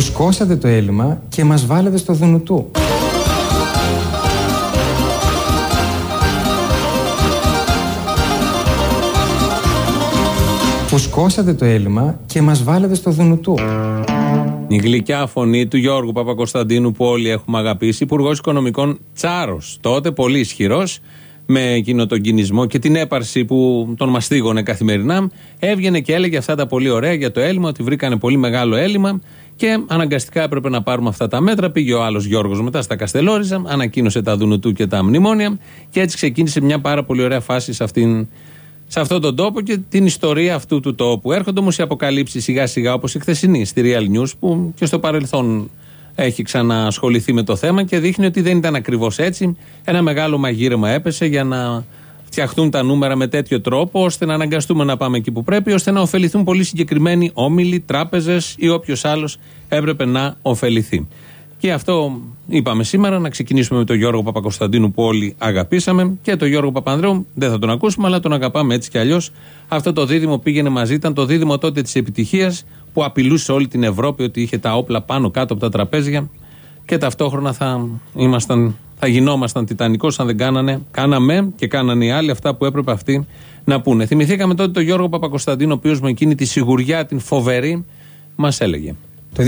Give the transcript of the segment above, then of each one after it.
Φουσκώσατε το έλλειμμα και μας βάλετε στο δουνουτού. Φουσκώσατε το έλλειμμα και μας βάλετε στο δουνουτού. Η γλυκιά φωνή του Γιώργου Παπακοσταντίνου που όλοι έχουμε αγαπήσει, Υπουργός Οικονομικών Τσάρος. Τότε πολύ ισχυρός, με εκείνο τον κινησμό και την έπαρση που τον μαστίγωνε καθημερινά, έβγαινε και έλεγε αυτά τα πολύ ωραία για το έλλειμμα, ότι βρήκανε πολύ μεγάλο έλλειμμα και αναγκαστικά έπρεπε να πάρουμε αυτά τα μέτρα. Πήγε ο άλλος Γιώργος μετά στα Καστελόριζα, ανακοίνωσε τα Δουνουτού και τα μνημόνια και έτσι ξεκίνησε μια πάρα πολύ ωραία φάση σε αυτήν σε αυτόν τον τόπο και την ιστορία αυτού του τόπου. Έρχονται όμως οι αποκαλύψεις σιγά σιγά όπως η χθεσινή στη Real News που και στο παρελθόν έχει ξανασχοληθεί με το θέμα και δείχνει ότι δεν ήταν ακριβώς έτσι. Ένα μεγάλο μαγείρεμα έπεσε για να φτιαχτούν τα νούμερα με τέτοιο τρόπο ώστε να αναγκαστούμε να πάμε εκεί που πρέπει, ώστε να ωφεληθούν πολύ συγκεκριμένοι όμιλοι, τράπεζες ή όποιος άλλος έπρεπε να ωφεληθεί. Και αυτό είπαμε σήμερα να ξεκινήσουμε με τον Γιώργο Παπακοσταντίνου που όλοι αγαπήσαμε και τον Γιώργο Παπανδρέου δεν θα τον ακούσουμε αλλά τον αγαπάμε έτσι κι αλλιώς. Αυτό το δίδυμο πήγαινε μαζί, ήταν το δίδυμο τότε της επιτυχίας που απειλούσε όλη την Ευρώπη ότι είχε τα όπλα πάνω κάτω από τα τραπέζια και ταυτόχρονα θα, ήμασταν, θα γινόμασταν τιτανικός αν δεν κάνανε, κάναμε και κάνανε οι άλλοι αυτά που έπρεπε αυτοί να πούνε. Θυμηθήκαμε τότε τον Γιώργο Παπακοσταντίνο, ο οποίος με εκείνη τη σιγουριά, την φοβερή, μας έλεγε. Το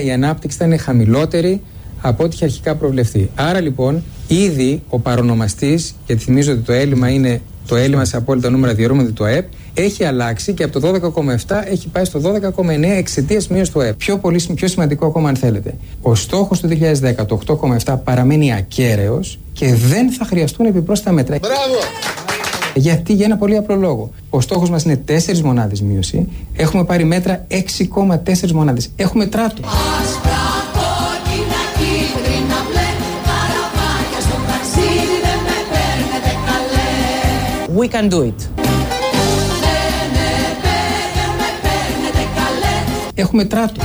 2009 η ανάπτυξη ήταν χαμηλότερη από ό,τι είχε αρχικά προβλεφθεί. Άρα λοιπόν, ήδη ο παρονομαστής, γιατί θυμίζω ότι το έλλειμμα είναι το έλλειμμα σε απόλυτα νούμερα διαιρούμενο του ΑΕΠ, έχει αλλάξει και από το 12,7 έχει πάει στο 12,9 εξαιτίας μείωση του ΑΕΠ. Πιο, πολύ, πιο σημαντικό ακόμα, αν θέλετε. Ο στόχος του 2010, το 8,7, παραμένει ακέραιος και δεν θα χρειαστούν επιπρόσθετα μέτρα. Μπράβο! Γιατί για ένα πολύ απλό λόγο. Ο στόχος μας είναι 4 μονάδες μείωση. Έχουμε πάρει μέτρα 6,4 μονάδες. Έχουμε τράτο. We can do it. Έχουμε τράτο.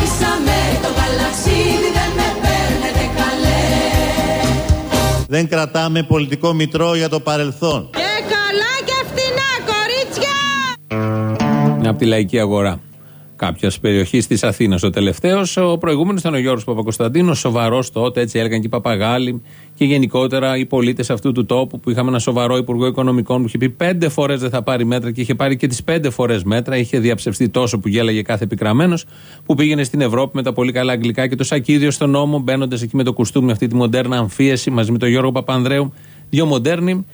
Δεν κρατάμε πολιτικό μητρό για το παρελθόν. από τη λαϊκή αγορά κάποιας περιοχής της Αθήνας. Ο τελευταίος, ο προηγούμενος ήταν ο Γιώργος Παπακοσταντίνος, σοβαρός τότε, έτσι έλεγαν και οι Παπαγάλοι και γενικότερα οι πολίτες αυτού του τόπου που είχαμε ένα σοβαρό Υπουργό Οικονομικών που είχε πει πέντε φορές δεν θα πάρει μέτρα και είχε πάρει και τις πέντε φορές μέτρα. Είχε διαψευστεί τόσο που γέλαγε κάθε επικραμένο που πήγαινε στην Ευρώπη με τα πολύ καλά αγγλικά και το σακίδιο στον νόμο, μπαίνοντας εκεί με το κουστούμι αυτή τη μοντέρνα αμφίεση μαζί με τον Γιώργο Παπανδρέου, δύο μοντέρνοι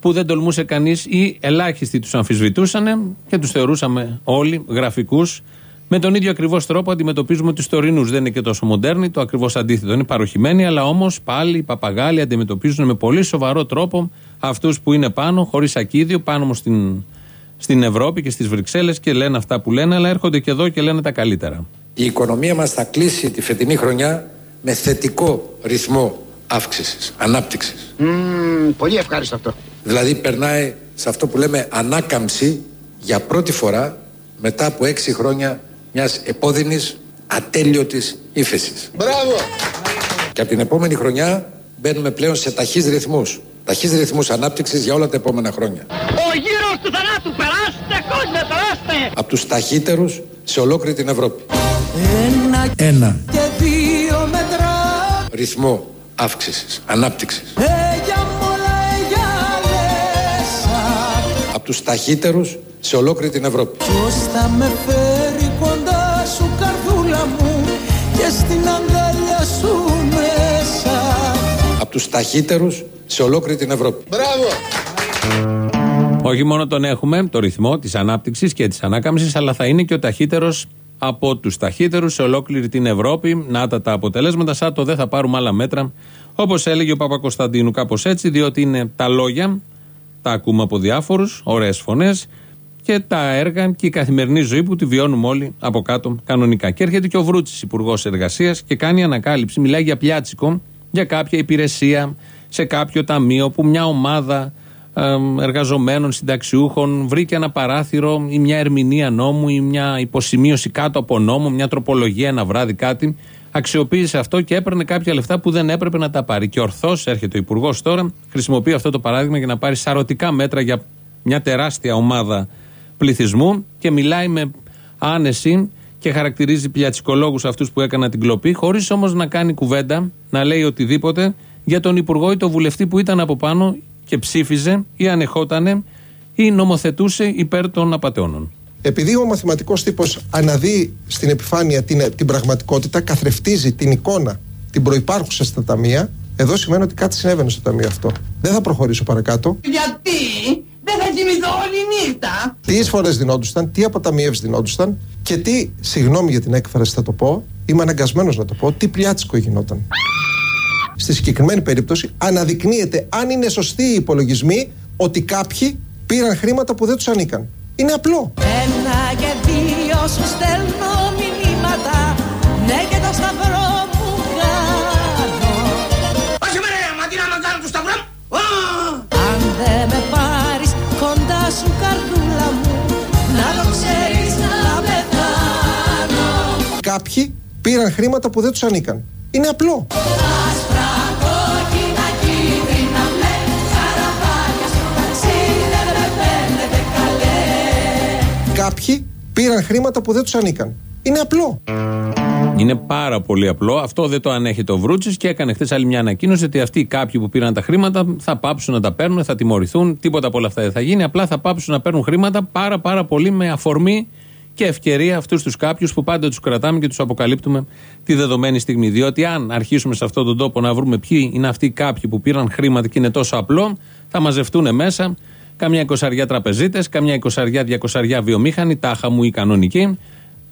που δεν τολμούσε κανείς ή ελάχιστοι τους αμφισβητούσαν και τους θεωρούσαμε όλοι γραφικούς. Με τον ίδιο ακριβώς τρόπο αντιμετωπίζουμε τους τωρινούς. Δεν είναι και τόσο μοντέρνοι, το ακριβώς αντίθετο. Είναι παροχημένοι, αλλά όμως πάλι οι παπαγάλοι αντιμετωπίζουν με πολύ σοβαρό τρόπο αυτούς που είναι πάνω, χωρίς ακίδιο, πάνω όμως στην, στην Ευρώπη και στις Βρυξέλλες και λένε αυτά που λένε, αλλά έρχονται και εδώ και λένε τα καλύτερα. Η οικονομία μας θα κλείσει τη φετινή χρονιά με θετικό ρυθμό αύξησης, ανάπτυξης. Mm, πολύ ευχάριστο αυτό. Δηλαδή περνάει σε αυτό που λέμε ανάκαμψη για πρώτη φορά μετά από έξι χρόνια μιας επώδυνης ατέλειωτης ύφεσης. Μπράβο! Και από την επόμενη χρονιά μπαίνουμε πλέον σε ταχύς ρυθμούς. Ταχύς ρυθμούς ανάπτυξης για όλα τα επόμενα χρόνια. Ο γύρος του θανάτου, περάστε κόσμο, περάστε! Από τους ταχύτερους σε ολόκληρη την Ευρώπη. Ένα, Ένα. και δύο μετρά. Ρυθμό αύξησης, ανάπτυξης. από τους ταχύτερους σε ολόκληρη την Ευρώπη. Ποιος θα με φέρει Από τους ταχύτερους σε ολόκληρη την Ευρώπη. Μπράβο! Όχι μόνο τον έχουμε, το ρυθμό της ανάπτυξης και της ανάκαμψης, αλλά θα είναι και ο ταχύτερος από τους ταχύτερους σε ολόκληρη την Ευρώπη. Να τα τα αποτελέσματα, σαν το δεν θα πάρουμε άλλα μέτρα. Όπως έλεγε ο Παπακοσταντίνου κάπως έτσι, διότι είναι τα λόγια τα ακούμε από διάφορους, ωραίες φωνές και τα έργα και η καθημερινή ζωή που τη βιώνουμε όλοι από κάτω κανονικά. Και έρχεται και ο Βρούτσης, Υπουργός Εργασίας, και κάνει ανακάλυψη. Μιλάει για πιάτσικο, για κάποια υπηρεσία σε κάποιο ταμείο που μια ομάδα εργαζομένων συνταξιούχων βρήκε ένα παράθυρο ή μια ερμηνεία νόμου ή μια υποσημείωση κάτω από νόμο, μια τροπολογία ένα βράδυ κάτι αξιοποίησε αυτό και έπαιρνε κάποια λεφτά που δεν έπρεπε να τα πάρει. Και ορθώς έρχεται ο Υπουργός τώρα, χρησιμοποιεί αυτό το παράδειγμα για να πάρει σαρωτικά μέτρα για μια τεράστια ομάδα πληθυσμού και μιλάει με άνεση και χαρακτηρίζει πλιατσικολόγου αυτούς που έκαναν την κλοπή, χωρίς όμως να κάνει κουβέντα, να λέει οτιδήποτε για τον υπουργό ή τον βουλευτή που ήταν από πάνω και ψήφιζε ή ανεχότανε ή νομοθετούσε υπέρ των απαταιώνων. Επειδή ο μαθηματικός τύπος αναδεί στην επιφάνεια την, την πραγματικότητα, καθρεφτίζει την εικόνα, την προπάρχουσα στα ταμεία, εδώ σημαίνει ότι κάτι συνέβαινε στο ταμείο αυτό. Δεν θα προχωρήσω παρακάτω. Γιατί δεν θα κοιμηθώ όλη νύχτα. Τι εισφορές δινόντουσαν, τι αποταμιεύσεις δινόντουσαν και τι, συγγνώμη για την έκφραση θα το πω, είμαι αναγκασμένος να το πω, τι πλιάτσικο γινόταν. Στη συγκεκριμένη περίπτωση αναδεικνύεται αν είναι σωστοί οι υπολογισμοί ότι κάποιοι πήραν χρήματα που δεν τους ανήκαν. Είναι απλό. Ένα και δύο σου στέλνω μηνύματα Ναι και το σταυρό Κάποιοι πήραν χρήματα που δεν τους ανήκαν. Είναι απλό. Άσπρα κόκκινα κίτρινα μπλε Καραβάκια στο ταξίδι δεν με παίρνετε καλέ Κάποιοι πήραν χρήματα που δεν τους ανήκαν. Είναι απλό. Είναι πάρα πολύ απλό. Αυτό δεν το ανέχει το Βρούτσης και έκανε χθες άλλη μια ανακοίνωση ότι αυτοί κάποιοι που πήραν τα χρήματα θα πάψουν να τα παίρνουν, θα τιμωρηθούν. Τίποτα από όλα αυτά δεν θα γίνει. Απλά θα πάψουν να παίρνουν χρήματα πάρα πάρα πολύ με αφορμή και ευκαιρία αυτούς τους κάποιους που πάντα τους κρατάμε και τους αποκαλύπτουμε τη δεδομένη στιγμή. Διότι αν αρχίσουμε σε αυτόν τον τόπο να βρούμε ποιοι είναι αυτοί οι κάποιοι που πήραν χρήματα και είναι τόσο απλό, θα μαζευτούν μέσα καμιά εικοσαριά τραπεζίτες, καμιά εικοσαριά διακοσαριά βιομήχανοι, τάχα μου ή κανονικοί,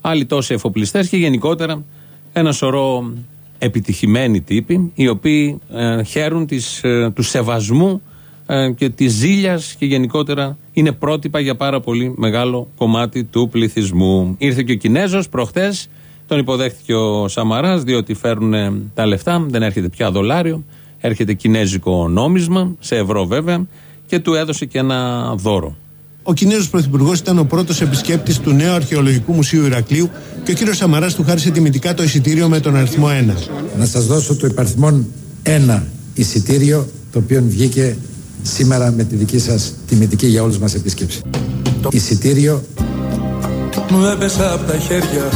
άλλοι τόσοι εφοπλιστές και γενικότερα ένα σωρό επιτυχημένοι τύποι οι οποίοι ε, χαίρουν της, ε, του σεβασμού ε, και της ζήλιας και γενικότερα είναι πρότυπα για πάρα πολύ μεγάλο κομμάτι του πληθυσμού. Ήρθε και ο Κινέζος προχτές, τον υποδέχτηκε ο Σαμαράς διότι φέρουν ε, τα λεφτά, δεν έρχεται πια δολάριο, έρχεται κινέζικο νόμισμα, σε ευρώ βέβαια και του έδωσε και ένα δώρο. Ο Κινέζος Πρωθυπουργός ήταν ο πρώτος επισκέπτης του νέου Αρχαιολογικού Μουσείου Ηρακλείου και ο κύριος Σαμαράς του χάρισε τιμητικά το εισιτήριο με τον αριθμό 1. να σας δώσω το υπαριθμόν ένα εισιτήριο το οποίο βγήκε σήμερα με τη δική σας τιμητική για όλους μας επίσκεψη. Το εισιτήριο μου έπεσα από τα χέρια.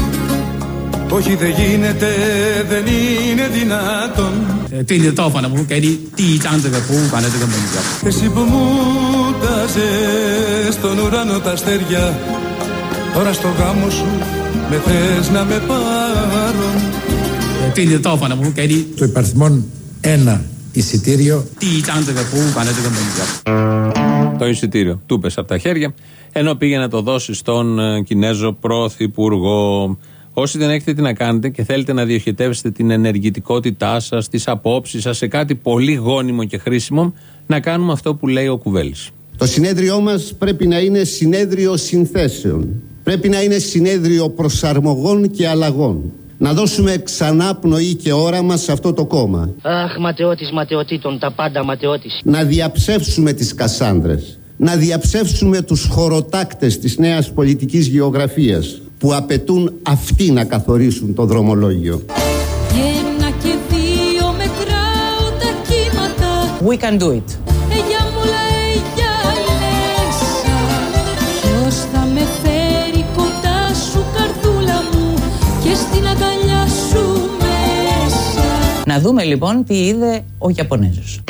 Όχι δεν γίνεται, δεν είναι δυνατόν. Εσύ που μου τάζες στον ουρανό τα αστέρια Τώρα στο γάμο σου με θες να με πάρουν Το υπαριθμόν ένα εισιτήριο. Τι ήταν το που Το εισιτήριο. Του πες από τα χέρια. Ενώ πήγε να το δώσει στον ε, Κινέζο Πρωθυπουργό. Όσοι δεν έχετε τι να κάνετε και θέλετε να διοχετεύσετε την ενεργητικότητά σας, τις απόψεις σας σε κάτι πολύ γόνιμο και χρήσιμο, να κάνουμε αυτό που λέει ο Κουβέλης. Το συνέδριό μας πρέπει να είναι συνέδριο συνθέσεων. Πρέπει να είναι συνέδριο προσαρμογών και αλλαγών. Να δώσουμε ξανά πνοή και όραμα σε αυτό το κόμμα. Αχ, ματαιώτης ματαιωτήτων, τα πάντα ματαιώτης. Να διαψεύσουμε τις Κασάνδρες. Να διαψεύσουμε τους χωροτάκτες της νέας πολιτικής γεωγραφίας που απαιτούν αυτοί να καθορίσουν το δρομολόγιο. Ένα και δύο μετράω τα κύματα We can do it. Δούμε λοιπόν τι είδε ο Ιαπωνέζος.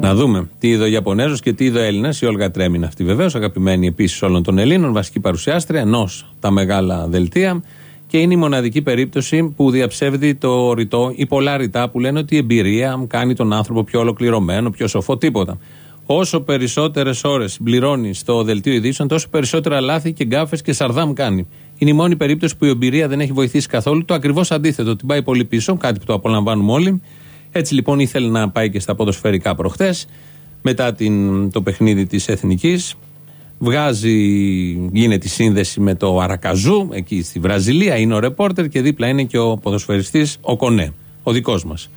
Να δούμε τι είδε ο Ιαπωνέζος και τι είδε ο Έλληνας. Η Όλγα Τρέμιν αυτή βεβαίως, αγαπημένη επίσης όλων των Ελλήνων, βασική παρουσιάστρια ενός τα μεγάλα δελτία. Και είναι η μοναδική περίπτωση που διαψεύδει το ρητό ή πολλά ρητά που λένε ότι η εμπειρία κάνει τον άνθρωπο πιο ολοκληρωμένο, πιο σοφό, τίποτα. Όσο περισσότερες ώρες συμπληρώνει στο δελτίο ειδήσεων, τόσο περισσότερα λάθη και γκάφες και σαρδάμ κάνει. Είναι η μόνη περίπτωση που η εμπειρία δεν έχει βοηθήσει καθόλου. Το ακριβώς αντίθετο. Την πάει πολύ πίσω, κάτι που το απολαμβάνουμε όλοι. Έτσι λοιπόν ήθελε να πάει και στα ποδοσφαιρικά προχτές, μετά την, το παιχνίδι της Εθνικής. Βγάζει, γίνεται η σύνδεση με το Αρακαζού, εκεί στη Βραζιλία. Είναι ο ρεπόρτερ και δίπλα είναι και ο ποδοσφαιριστής ο Κονέ, ο δικός μας.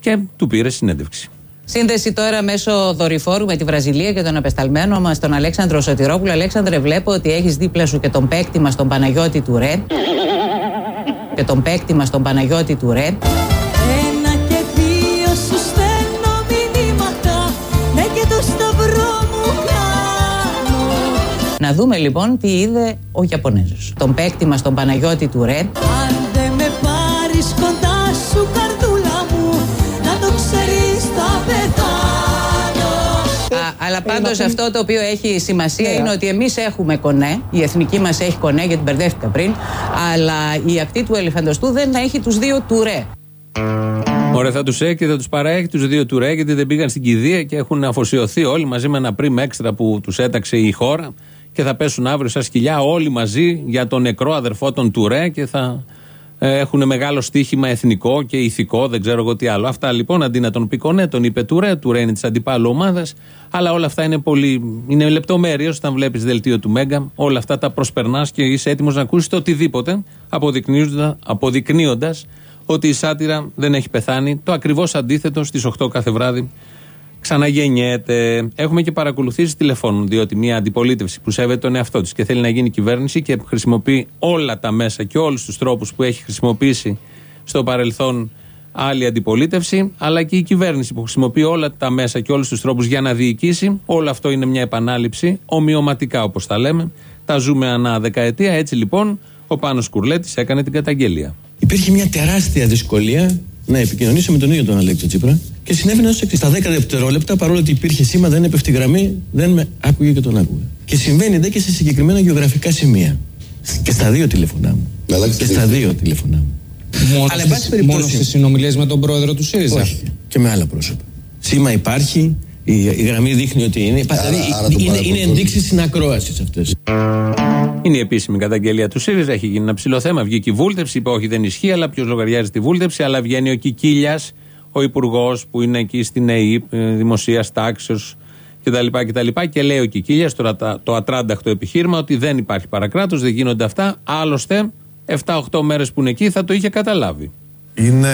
Και του πήρε συνέντευξη. Σύνδεση τώρα μέσω δορυφόρου με τη Βραζιλία και τον απεσταλμένο μας τον Αλέξανδρο Σωτηρόπουλο. Αλέξανδρε, βλέπω ότι έχεις δίπλα σου και τον παίκτη μας τον Παναγιώτη Τουρέ. και τον παίκτη μας τον Παναγιώτη Τουρέ. Ένα και δύο σου στέλνω μηνύματα Ναι και το σταυρό μου κάνω Να δούμε λοιπόν τι είδε ο Ιαπωνέζος. Τον παίκτη μας τον Παναγιώτη του Ρε. Αν δεν με πάρεις κοντά σου αλλά πάντως αυτό το οποίο έχει σημασία είναι ότι εμείς έχουμε κονέ. Η εθνική μας έχει κονέ, γιατί μπερδεύτηκα πριν. Αλλά η ακτή του ελεφαντοστού δεν έχει τους δύο του ρε. Ωραία, θα τους έχει και θα τους παραέχει τους δύο του ρε, γιατί δεν πήγαν στην κηδεία και έχουν αφοσιωθεί όλοι μαζί με ένα πριμ έξτρα που τους έταξε η χώρα και θα πέσουν αύριο σαν σκυλιά όλοι μαζί για τον νεκρό αδερφό των Τουρέ και θα ε, έχουν μεγάλο στίχημα εθνικό και ηθικό, δεν ξέρω εγώ τι άλλο. Αυτά λοιπόν αντί να τον πει Κονέ, τον είπε Τουρέ. Τουρέ είναι της αντιπάλου ομάδας. Αλλά όλα αυτά είναι πολύ. είναι λεπτομέρειες όταν βλέπεις δελτίο του Μέγκα. Όλα αυτά τα προσπερνάς και είσαι έτοιμος να ακούσεις το οτιδήποτε αποδεικνύοντας ότι η σάτυρα δεν έχει πεθάνει. Το ακριβώς αντίθετο στις 8 κάθε βράδυ ξαναγεννιέται. Έχουμε και παρακολουθήσει τηλεφώνων, διότι μια αντιπολίτευση που σέβεται τον εαυτό της και θέλει να γίνει κυβέρνηση και χρησιμοποιεί όλα τα μέσα και όλους τους τρόπους που έχει χρησιμοποιήσει στο παρελθόν άλλη αντιπολίτευση, αλλά και η κυβέρνηση που χρησιμοποιεί όλα τα μέσα και όλους τους τρόπους για να διοικήσει. Όλο αυτό είναι μια επανάληψη, ομοιωματικά όπως τα λέμε. Τα ζούμε ανά δεκαετία. Έτσι λοιπόν, ο Πάνος Κουρλέτης έκανε την καταγγελία. Υπήρχε μια τεράστια δυσκολία να επικοινωνήσω με τον ίδιο τον Αλέξη Τσίπρα και συνέβαινε ως εξής. Στα 10 δευτερόλεπτα, παρόλο ότι υπήρχε σήμα, δεν έπεφτε η γραμμή, δεν με άκουγε και τον άκουγε. Και συμβαίνει δε και σε συγκεκριμένα γεωγραφικά σημεία. Και στα δύο τηλεφωνά μου. Και στα δύο τηλεφωνά μου. Μόνος, Αλλά, εν πάση στις, περιπτώσει- μόνος στις συνομιλίες με τον πρόεδρο του ΣΥΡΙΖΑ. Όχι. Και με άλλα πρόσωπα. Σήμα υπάρχει, η, η γραμμή δείχνει ότι είναι. δηλαδή, άρα το είναι, είναι παρακολουθούν. ενδείξεις συνακρόασης αυτές. Είναι η επίσημη καταγγελία του ΣΥΡΙΖΑ. Έχει γίνει ένα ψηλό θέμα. Βγήκε η βούλτευση. Είπε όχι, δεν ισχύει, αλλά ποιος λογαριάζει τη βούλτευση. Αλλά βγαίνει ο Κικίλιας, ο υπουργός που είναι εκεί στην ΕΕΠ, ε, δημοσίας τάξεως κτλ. κτλ. Και λέει ο Κικίλιας, τώρα τα- το ατράνταχτο επιχείρημα, ότι δεν υπάρχει παρακράτος, δεν γίνονται αυτά. Άλλωστε, 7-8 μέρες που είναι εκεί θα το είχε καταλάβει. Είναι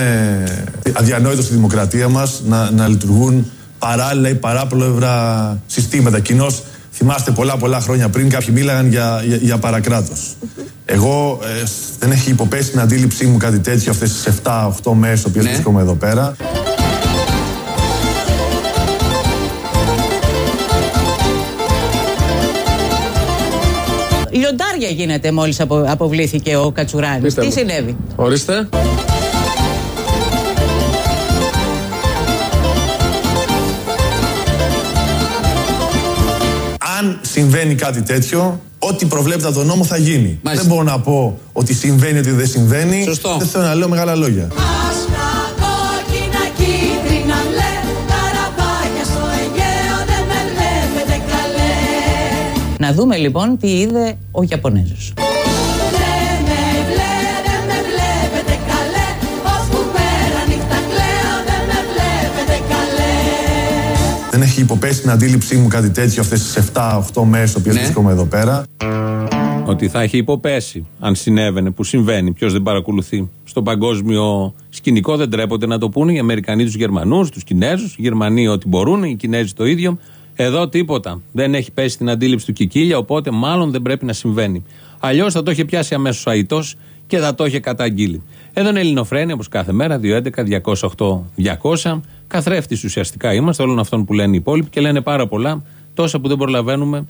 αδιανόητο στη δημοκρατία μας να, να λειτουργούν παράλληλα ή παράπλευρα συστήματα. Κοινώς θυμάστε πολλά πολλά χρόνια πριν κάποιοι μίλαγαν για, για, για παρακράτος. Εγώ ε, δεν έχει υποπέσει στην αντίληψή μου κάτι τέτοιο αυτές τις 7-8 μέρες τι οποίε βρίσκομαι εδώ πέρα. Λιοντάρια γίνεται μόλις απο, αποβλήθηκε ο Κατσουράνη. Πείτε Τι μου. συνέβη; Ορίστε. Αν συμβαίνει κάτι τέτοιο, ό,τι προβλέπεται από τον νόμο θα γίνει. Μάλιστα. Δεν μπορώ να πω ότι συμβαίνει, ότι δεν συμβαίνει. Σωστό. Δεν θέλω να λέω μεγάλα λόγια. Άσπρα, κόκκινα, κίτρινα, μπλε Καραβάκια στο Αιγαίο δεν με βλέπετε καλέ Να δούμε λοιπόν τι είδε ο Ιαπωνέζος. Δεν έχει υποπέσει στην αντίληψή μου κάτι τέτοιο αυτές τις 7-8 μέρες τι οποίε Ναι. βρίσκομαι εδώ πέρα. Ότι θα έχει υποπέσει αν συνέβαινε, που συμβαίνει. Ποιος δεν παρακολουθεί. Στο παγκόσμιο σκηνικό δεν τρέπονται να το πούνε οι Αμερικανοί τους Γερμανούς, τους Κινέζους, οι Γερμανοί ό,τι μπορούν, οι Κινέζοι το ίδιο. Εδώ τίποτα. Δεν έχει πέσει στην αντίληψη του Κικίλια, οπότε μάλλον δεν πρέπει να συμβαίνει. Αλλιώς θα το είχε πιάσει αμέσως αητό και θα το είχε καταγγείλει. Εδώ είναι Ελληνοφρένια, όπως κάθε μέρα, 211-208-200. Καθρέφτης ουσιαστικά είμαστε όλων αυτών που λένε οι υπόλοιποι και λένε πάρα πολλά, τόσα που δεν προλαβαίνουμε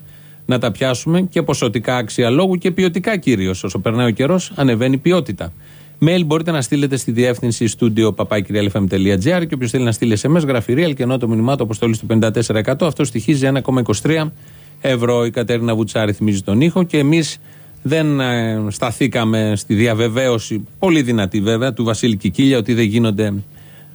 να τα πιάσουμε και ποσοτικά άξια λόγου και ποιοτικά κυρίως. Όσο περνάει ο καιρός, ανεβαίνει η ποιότητα. Mail μπορείτε να στείλετε στη διεύθυνση studio papakirialfm.gr και όποιος θέλει να στείλει SMS, γράφει real και ενώ το μηνυμά του αποστολή του 54%. Αυτό στοιχίζει 1,23 ευρώ. Η Κατέρινα Βουτσάρη θυμίζει τον ήχο και εμείς δεν ε, σταθήκαμε στη διαβεβαίωση, πολύ δυνατή βέβαια, του Βασίλη Κικίλια ότι δεν γίνονται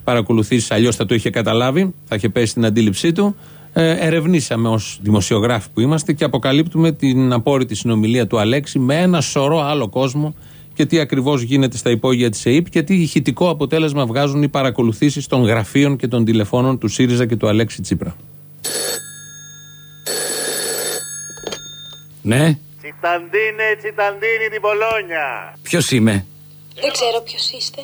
παρακολουθήσει, αλλιώς θα το είχε καταλάβει, θα είχε πέσει στην αντίληψή του. Ε, ερευνήσαμε ως δημοσιογράφοι που είμαστε και αποκαλύπτουμε την απόρριτη συνομιλία του Αλέξη με ένα σωρό άλλο κόσμο και τι ακριβώς γίνεται στα υπόγεια της ΕΕΠ και τι ηχητικό αποτέλεσμα βγάζουν οι παρακολουθήσεις των γραφείων και των τηλεφώνων του ΣΥΡΙΖΑ και του Αλέξη Τσίπρα. Ναι, Τσιταντίνε, τσιταντίνη την Πολόνια. ποιος είμαι; Δεν ξέρω ποιος είστε,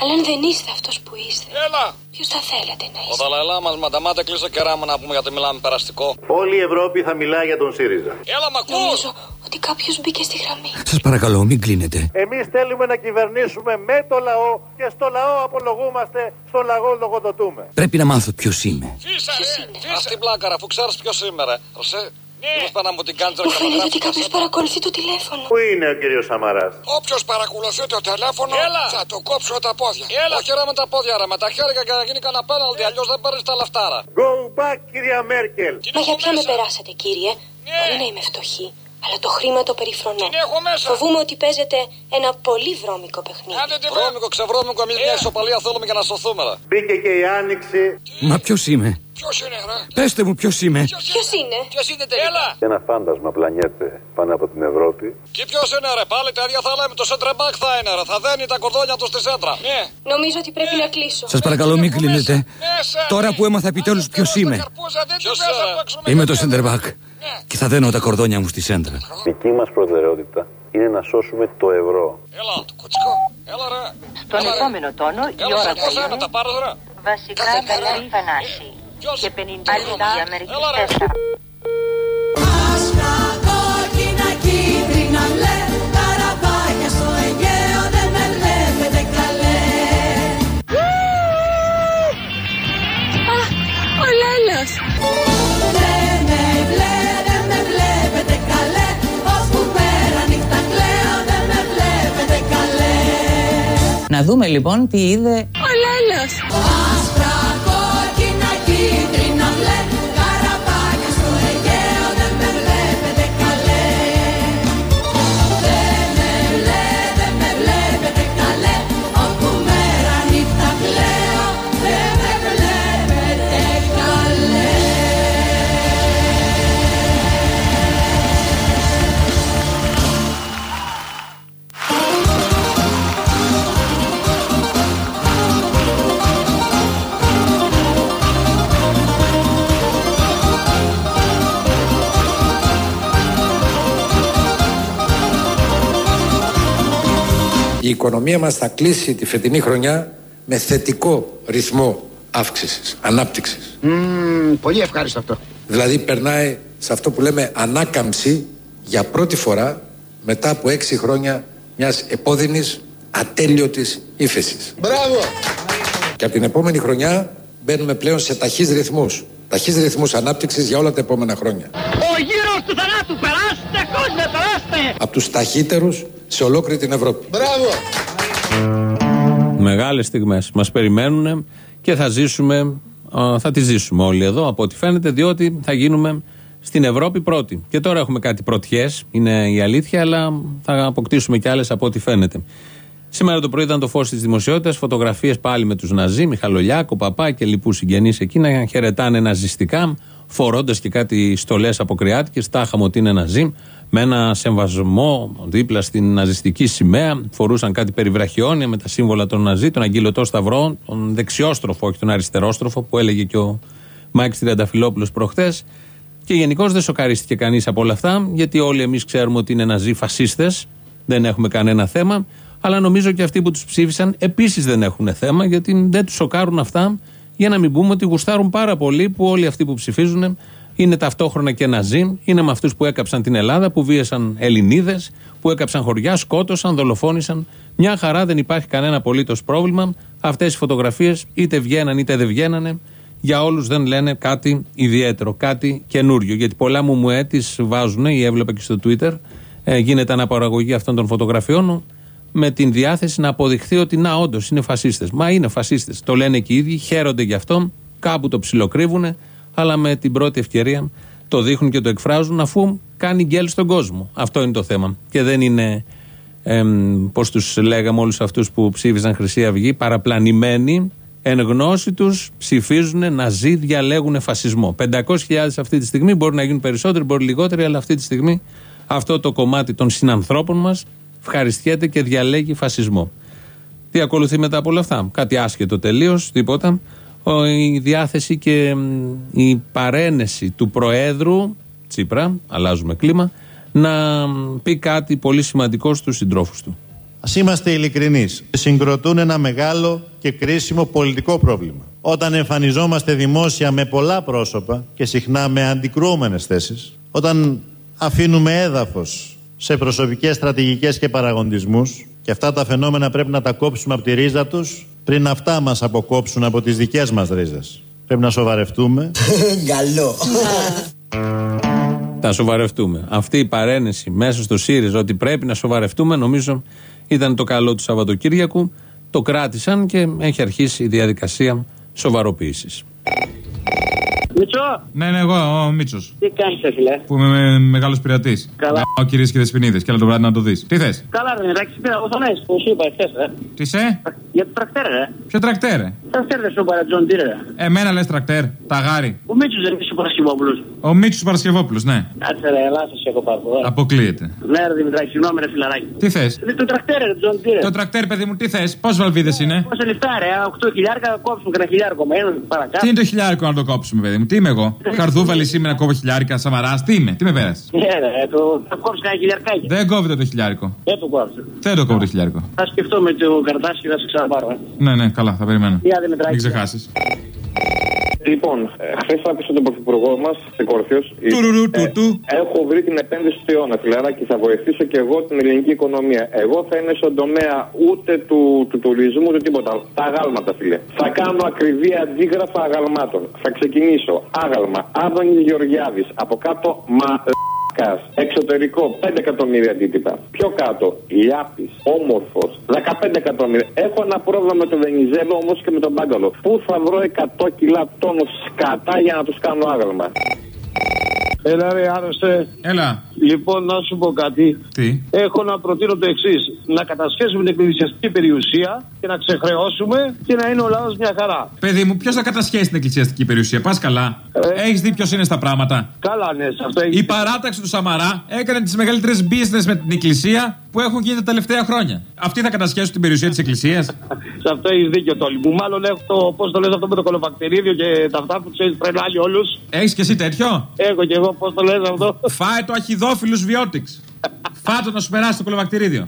αλλά αν δεν είστε αυτός που είστε, Έλα! ποιος θα θέλατε να Ο είστε; Δαλαϊλά μας μανταμάτε κλείσω κεράμου να πούμε γιατί μιλάμε περαστικό. Όλη η Ευρώπη θα μιλάει για τον ΣΥΡΙΖΑ. Έλα, μ' ακούς! Νομίζω ότι κάποιος μπήκε στη γραμμή. Σας παρακαλώ, μην κλείνετε. Εμείς θέλουμε να κυβερνήσουμε με το λαό και στο λαό απολογούμαστε, στο λαό λογοδοτούμε. Πρέπει να μάθω ποιος είμαι. Φύσα ρε! Ας την πλάκα ρε, αφού ξέρεις ποιος είμαι ρε. Ρωσέ, Μήπως πάνε να μου την κάνετε Μου φαίνεται ότι κάποιος παρακολουθεί το τηλέφωνο. Πού είναι ο κύριος Σαμαράς; Όποιος παρακολουθεί το τηλέφωνο θα του κόψω τα πόδια. Όχι ρε με τα πόδια ρε, με τα χέρια και να γίνει κανένα πέναλτι, αλλιώς δεν παίρνεις τα λεφτάρα. Go back, κυρία Μέρκελ. Μα για ποια με περάσατε, κύριε; Μπορεί να είμαι φτωχή, αλλά το χρήμα το περιφρονώ. Την έχω μέσα. Φοβούμαι ότι παίζετε ένα πολύ βρώμικο παιχνίδι. Βρώμικο, ξεβρώμικο, εμείς μια ισοπαλία θέλουμε για να σωθούμε ρε. Μπήκε και η άνοιξη. Μα ποιος είμαι; Ποιος είναι ρε; Πέστε μου ποιος είμαι. Ποιος είναι; Ποιος είναι; Τελικά; Έλα. Ένα φάντασμα πλανιέται πάνω από την Ευρώπη. Και ποιος είναι ρε, πάλι τα ίδια θα λέμε, το σεντρεμπάκ θα είναι ρε, θα δένει τα κορδόνια του στη σέντρα. Ναι. Νομίζω ότι πρέπει να κλείσω. Σας παρακαλώ μην κλείνετε. Τώρα που έμαθα επιτέλους ποιος είμαι. Ποιος είναι ρε; Είμαι το Σεντερμπακ. Και θα δένω τα κορδόνια μου στη σέντρα. Δική μας προτεραιότητα είναι να σώσουμε το ευρώ. Έλα, το κοτσικό. Έλα ρε. Στον επόμενο τόνο η Έλα, ώρα σε πόσα είναι, τα πάρεις ρε. βασικά καλή Θανάση και 50 λεπτά Αμερικής 4. Άσπρα, κόκκινα, κίτρινα μπλε Καραβάκια στο Αιγαίο δεν με βλέπετε καλέ Α, ο Λέλος Να δούμε λοιπόν τι είδε Ο Λέλος. Άσπρα, κόκκινα, κίτρινα μπλε οικονομία μας θα κλείσει τη φετινή χρονιά με θετικό ρυθμό αύξησης, ανάπτυξης. πολύ ευχάριστο αυτό. Δηλαδή περνάει σε αυτό που λέμε ανάκαμψη για πρώτη φορά μετά από έξι χρόνια μιας επώδυνης ατέλειωτης ύφεσης. Μπράβο! Και από την επόμενη χρονιά μπαίνουμε πλέον σε ταχύς ρυθμούς. Ταχύς ρυθμούς ανάπτυξης για όλα τα επόμενα χρόνια. Ο γύρος του θανάτου, περάστε κόσμε, περάστε. Από τους ταχύτερους σε ολόκληρη την Ευρώπη. Μπράβο! Μεγάλες στιγμές μας περιμένουν και θα ζήσουμε, α, θα τις ζήσουμε όλοι εδώ από ό,τι φαίνεται, διότι θα γίνουμε στην Ευρώπη πρώτοι. Και τώρα έχουμε κάτι πρωτιές, είναι η αλήθεια, αλλά θα αποκτήσουμε κι άλλες από ό,τι φαίνεται. Σήμερα το πρωί ήταν το φως της δημοσιότητας, φωτογραφίες πάλι με τους Ναζί, Μιχαλολιάκο, Παπά και λοιπούς συγγενείς εκεί να χαιρετάνε ναζιστικά, φορώντας και κάτι στολές αποκριάτικες, τάχαμε ότι είναι Ναζί, με ένα σεβασμό δίπλα στην ναζιστική σημαία. Φορούσαν κάτι περιβραχιόνια με τα σύμβολα των Ναζί, τον Αγκυλωτό Σταυρό, τον δεξιόστροφο, όχι τον αριστερόστροφο, που έλεγε και ο Μάκης Τριανταφυλλόπουλος προχθές. Και γενικώς δεν σοκαρίστηκε κανείς από όλα αυτά, γιατί όλοι εμείς ξέρουμε ότι είναι Ναζί φασίστες, δεν έχουμε κανένα θέμα. Αλλά νομίζω και αυτοί που τους ψήφισαν επίσης δεν έχουν θέμα, γιατί δεν τους σοκάρουν αυτά. Για να μην πούμε ότι γουστάρουν πάρα πολύ που όλοι αυτοί που ψηφίζουν είναι ταυτόχρονα και Ναζί, είναι με αυτούς που έκαψαν την Ελλάδα, που βίασαν Ελληνίδες, που έκαψαν χωριά, σκότωσαν, δολοφόνησαν. Μια χαρά δεν υπάρχει κανένα απολύτως πρόβλημα. Αυτές οι φωτογραφίες είτε βγαίναν είτε δεν βγαίνανε, για όλους δεν λένε κάτι ιδιαίτερο, κάτι καινούριο. Γιατί πολλά μου μου τις βάζουν, ή έβλεπα και στο Twitter, ε, γίνεται αναπαραγωγή αυτών των φωτογραφιών με την διάθεση να αποδειχθεί ότι να, όντως είναι φασίστες. Μα είναι φασίστες. Το λένε και οι ίδιοι, χαίρονται γι' αυτό, κάπου το ψιλοκρύβουν, αλλά με την πρώτη ευκαιρία το δείχνουν και το εκφράζουν αφού κάνει γκέλ στον κόσμο. Αυτό είναι το θέμα. Και δεν είναι, πώς τους λέγαμε όλους αυτούς που ψήφισαν Χρυσή Αυγή, παραπλανημένοι, εν γνώση τους ψηφίζουν να ζει, διαλέγουν φασισμό. 500.000 αυτή τη στιγμή, μπορεί να γίνουν περισσότεροι, μπορεί λιγότεροι, αλλά αυτή τη στιγμή αυτό το κομμάτι των συνανθρώπων μας ευχαριστιέται και διαλέγει φασισμό. Τι ακολουθεί μετά από όλα αυτά; Κάτι άσχετο τελείως, τίποτα. Ο- Η διάθεση και μ, η παρένεση του Προέδρου Τσίπρα, αλλάζουμε κλίμα, να μ, πει κάτι πολύ σημαντικό στους συντρόφους του. Α είμαστε ειλικρινείς. Συγκροτούν ένα μεγάλο και κρίσιμο πολιτικό πρόβλημα. Όταν εμφανιζόμαστε δημόσια με πολλά πρόσωπα και συχνά με αντικρουόμενες θέσεις, όταν αφήνουμε έδαφος σε προσωπικές στρατηγικές και παραγοντισμού, και αυτά τα φαινόμενα πρέπει να τα κόψουμε από τη ρίζα τους πριν αυτά μας αποκόψουν από τις δικές μας ρίζες. Πρέπει να σοβαρευτούμε. Καλό. Θα σοβαρευτούμε. Αυτή η παρένεση μέσα στο ΣΥΡΙΖΑ ότι πρέπει να σοβαρευτούμε, νομίζω ήταν το καλό του Σαββατοκύριακου. Το κράτησαν και έχει αρχίσει η διαδικασία σοβαροποίησης. Μητσό! Ναι, ναι, εγώ ο Μίτσος. Τι κάνεις, φίλε; Που είμαι μεγάλος πειρατής. Καλά. Ο κυρίες και δεσποινίδες. Και άλλο το βράδυ να το δεις. Τι θες; Καλά, ρε, εντάξει, πήρα οθονέ που σου είπα εχθές, ρε. Τι σε; Για το τρακτέρ, ρε. Ποιο τρακτέρ. ρε; Τρακτέρ δεν σου είπα, ρε, Τζον Τύρε. Εμένα λες τρακτέρ. Τα γάρι. Ο Μίτσος δεν είσαι ο Παρασκευόπουλος. Ο Μίτσος Παρασκευόπουλος, ναι. Κάτσε, ρε, λάθος έχω πάρει. ρε. Αποκλείεται. Ναι, ρε, Δημητράκη, συγγνώμη, ρε, φιλαράκι. Τι θες; Ε, Το τρακτέρ, ρε, Τζον Τύρε. Το τρακτέρ, παιδί μου, τι θες; Πόσες βαλβίδες είναι; Πόσα λεφτά, ρε, 8 χιλιάρικα, κόψουμε και ένα χιλιάρικο με ένα παρακάτω. Τι είναι το χιλιάρικο να το κόψουμε, παιδί μου; Τι είμαι εγώ; Καρδούβαλη είμαι να κόβω χιλιάρικα, σαμαρά. Τι είμαι, τι με πέρασε; Ναι, ρε, το θα κόψει ένα χιλιαρκάκι. Δεν κόβεται το χιλιάρικο. Δεν το κόψει. Δεν το κόβω το χιλιάρικο. Θα σκεφτώ με το καρτάσι και θα σε ξαναπάρω. ε. Ναι, ναι, καλά, θα περιμένω. Γεια, Δημητράκη. Μην ξεχάσεις. Λοιπόν, χθες άκουσα τον πρωθυπουργό μας σε Κόρθιο. Τουρουρού, του, του. Έχω βρει την επένδυση του αιώνα, φιλάρα, και θα βοηθήσω και εγώ την ελληνική οικονομία. Εγώ θα είμαι στον τομέα ούτε του, του τουρισμού ούτε τίποτα. Τα αγάλματα, φίλε. Θα κάνω ακριβή αντίγραφα αγαλμάτων. Θα ξεκινήσω. Άγαλμα. Άδωνη Γεωργιάδης. Από κάτω μα. Εξωτερικό 5 εκατομμύρια αντίτυπα. Πιο κάτω Λιάπης, όμορφος 15 εκατομμύρια. Έχω ένα πρόβλημα με τον Βενιζέλο όμως και με τον Μπάγκαλο. Πού θα βρω 100 κιλά τόνος σκατά για να τους κάνω άγαλμα; Έλα ρε άρρωστε. Έλα. Λοιπόν, να σου πω κάτι. Τι; Έχω να προτείνω το εξής. Να κατασχέσουμε την εκκλησιαστική περιουσία και να ξεχρεώσουμε και να είναι ο λαός μια χαρά. Παιδί μου, ποιος θα κατασχέσει την εκκλησιαστική περιουσία; Πας καλά. Έχεις δει ποιος είναι στα πράγματα; Καλά, ναι, σε αυτό έχεις. Η παράταξη του Σαμαρά έκανε τις μεγαλύτερες business με την εκκλησία που έχουν γίνει τα τελευταία χρόνια. Αυτοί θα κατασχέσουν την περιουσία της εκκλησίας; Σε αυτό έχεις δίκιο, Τόλι μου. Μάλλον έχω το, πώς το λες αυτό με το κολοφακτηρίδιο και τα αυτά που του έχει τρελάνει όλους. Έχεις και εσύ τέτοιο; Έχω και εγώ, πώς το λες αυτό. Φάε το αχιδόφιλου βιότιξ. Φάτο να σου περάσει το κολοβακτηρίδιο.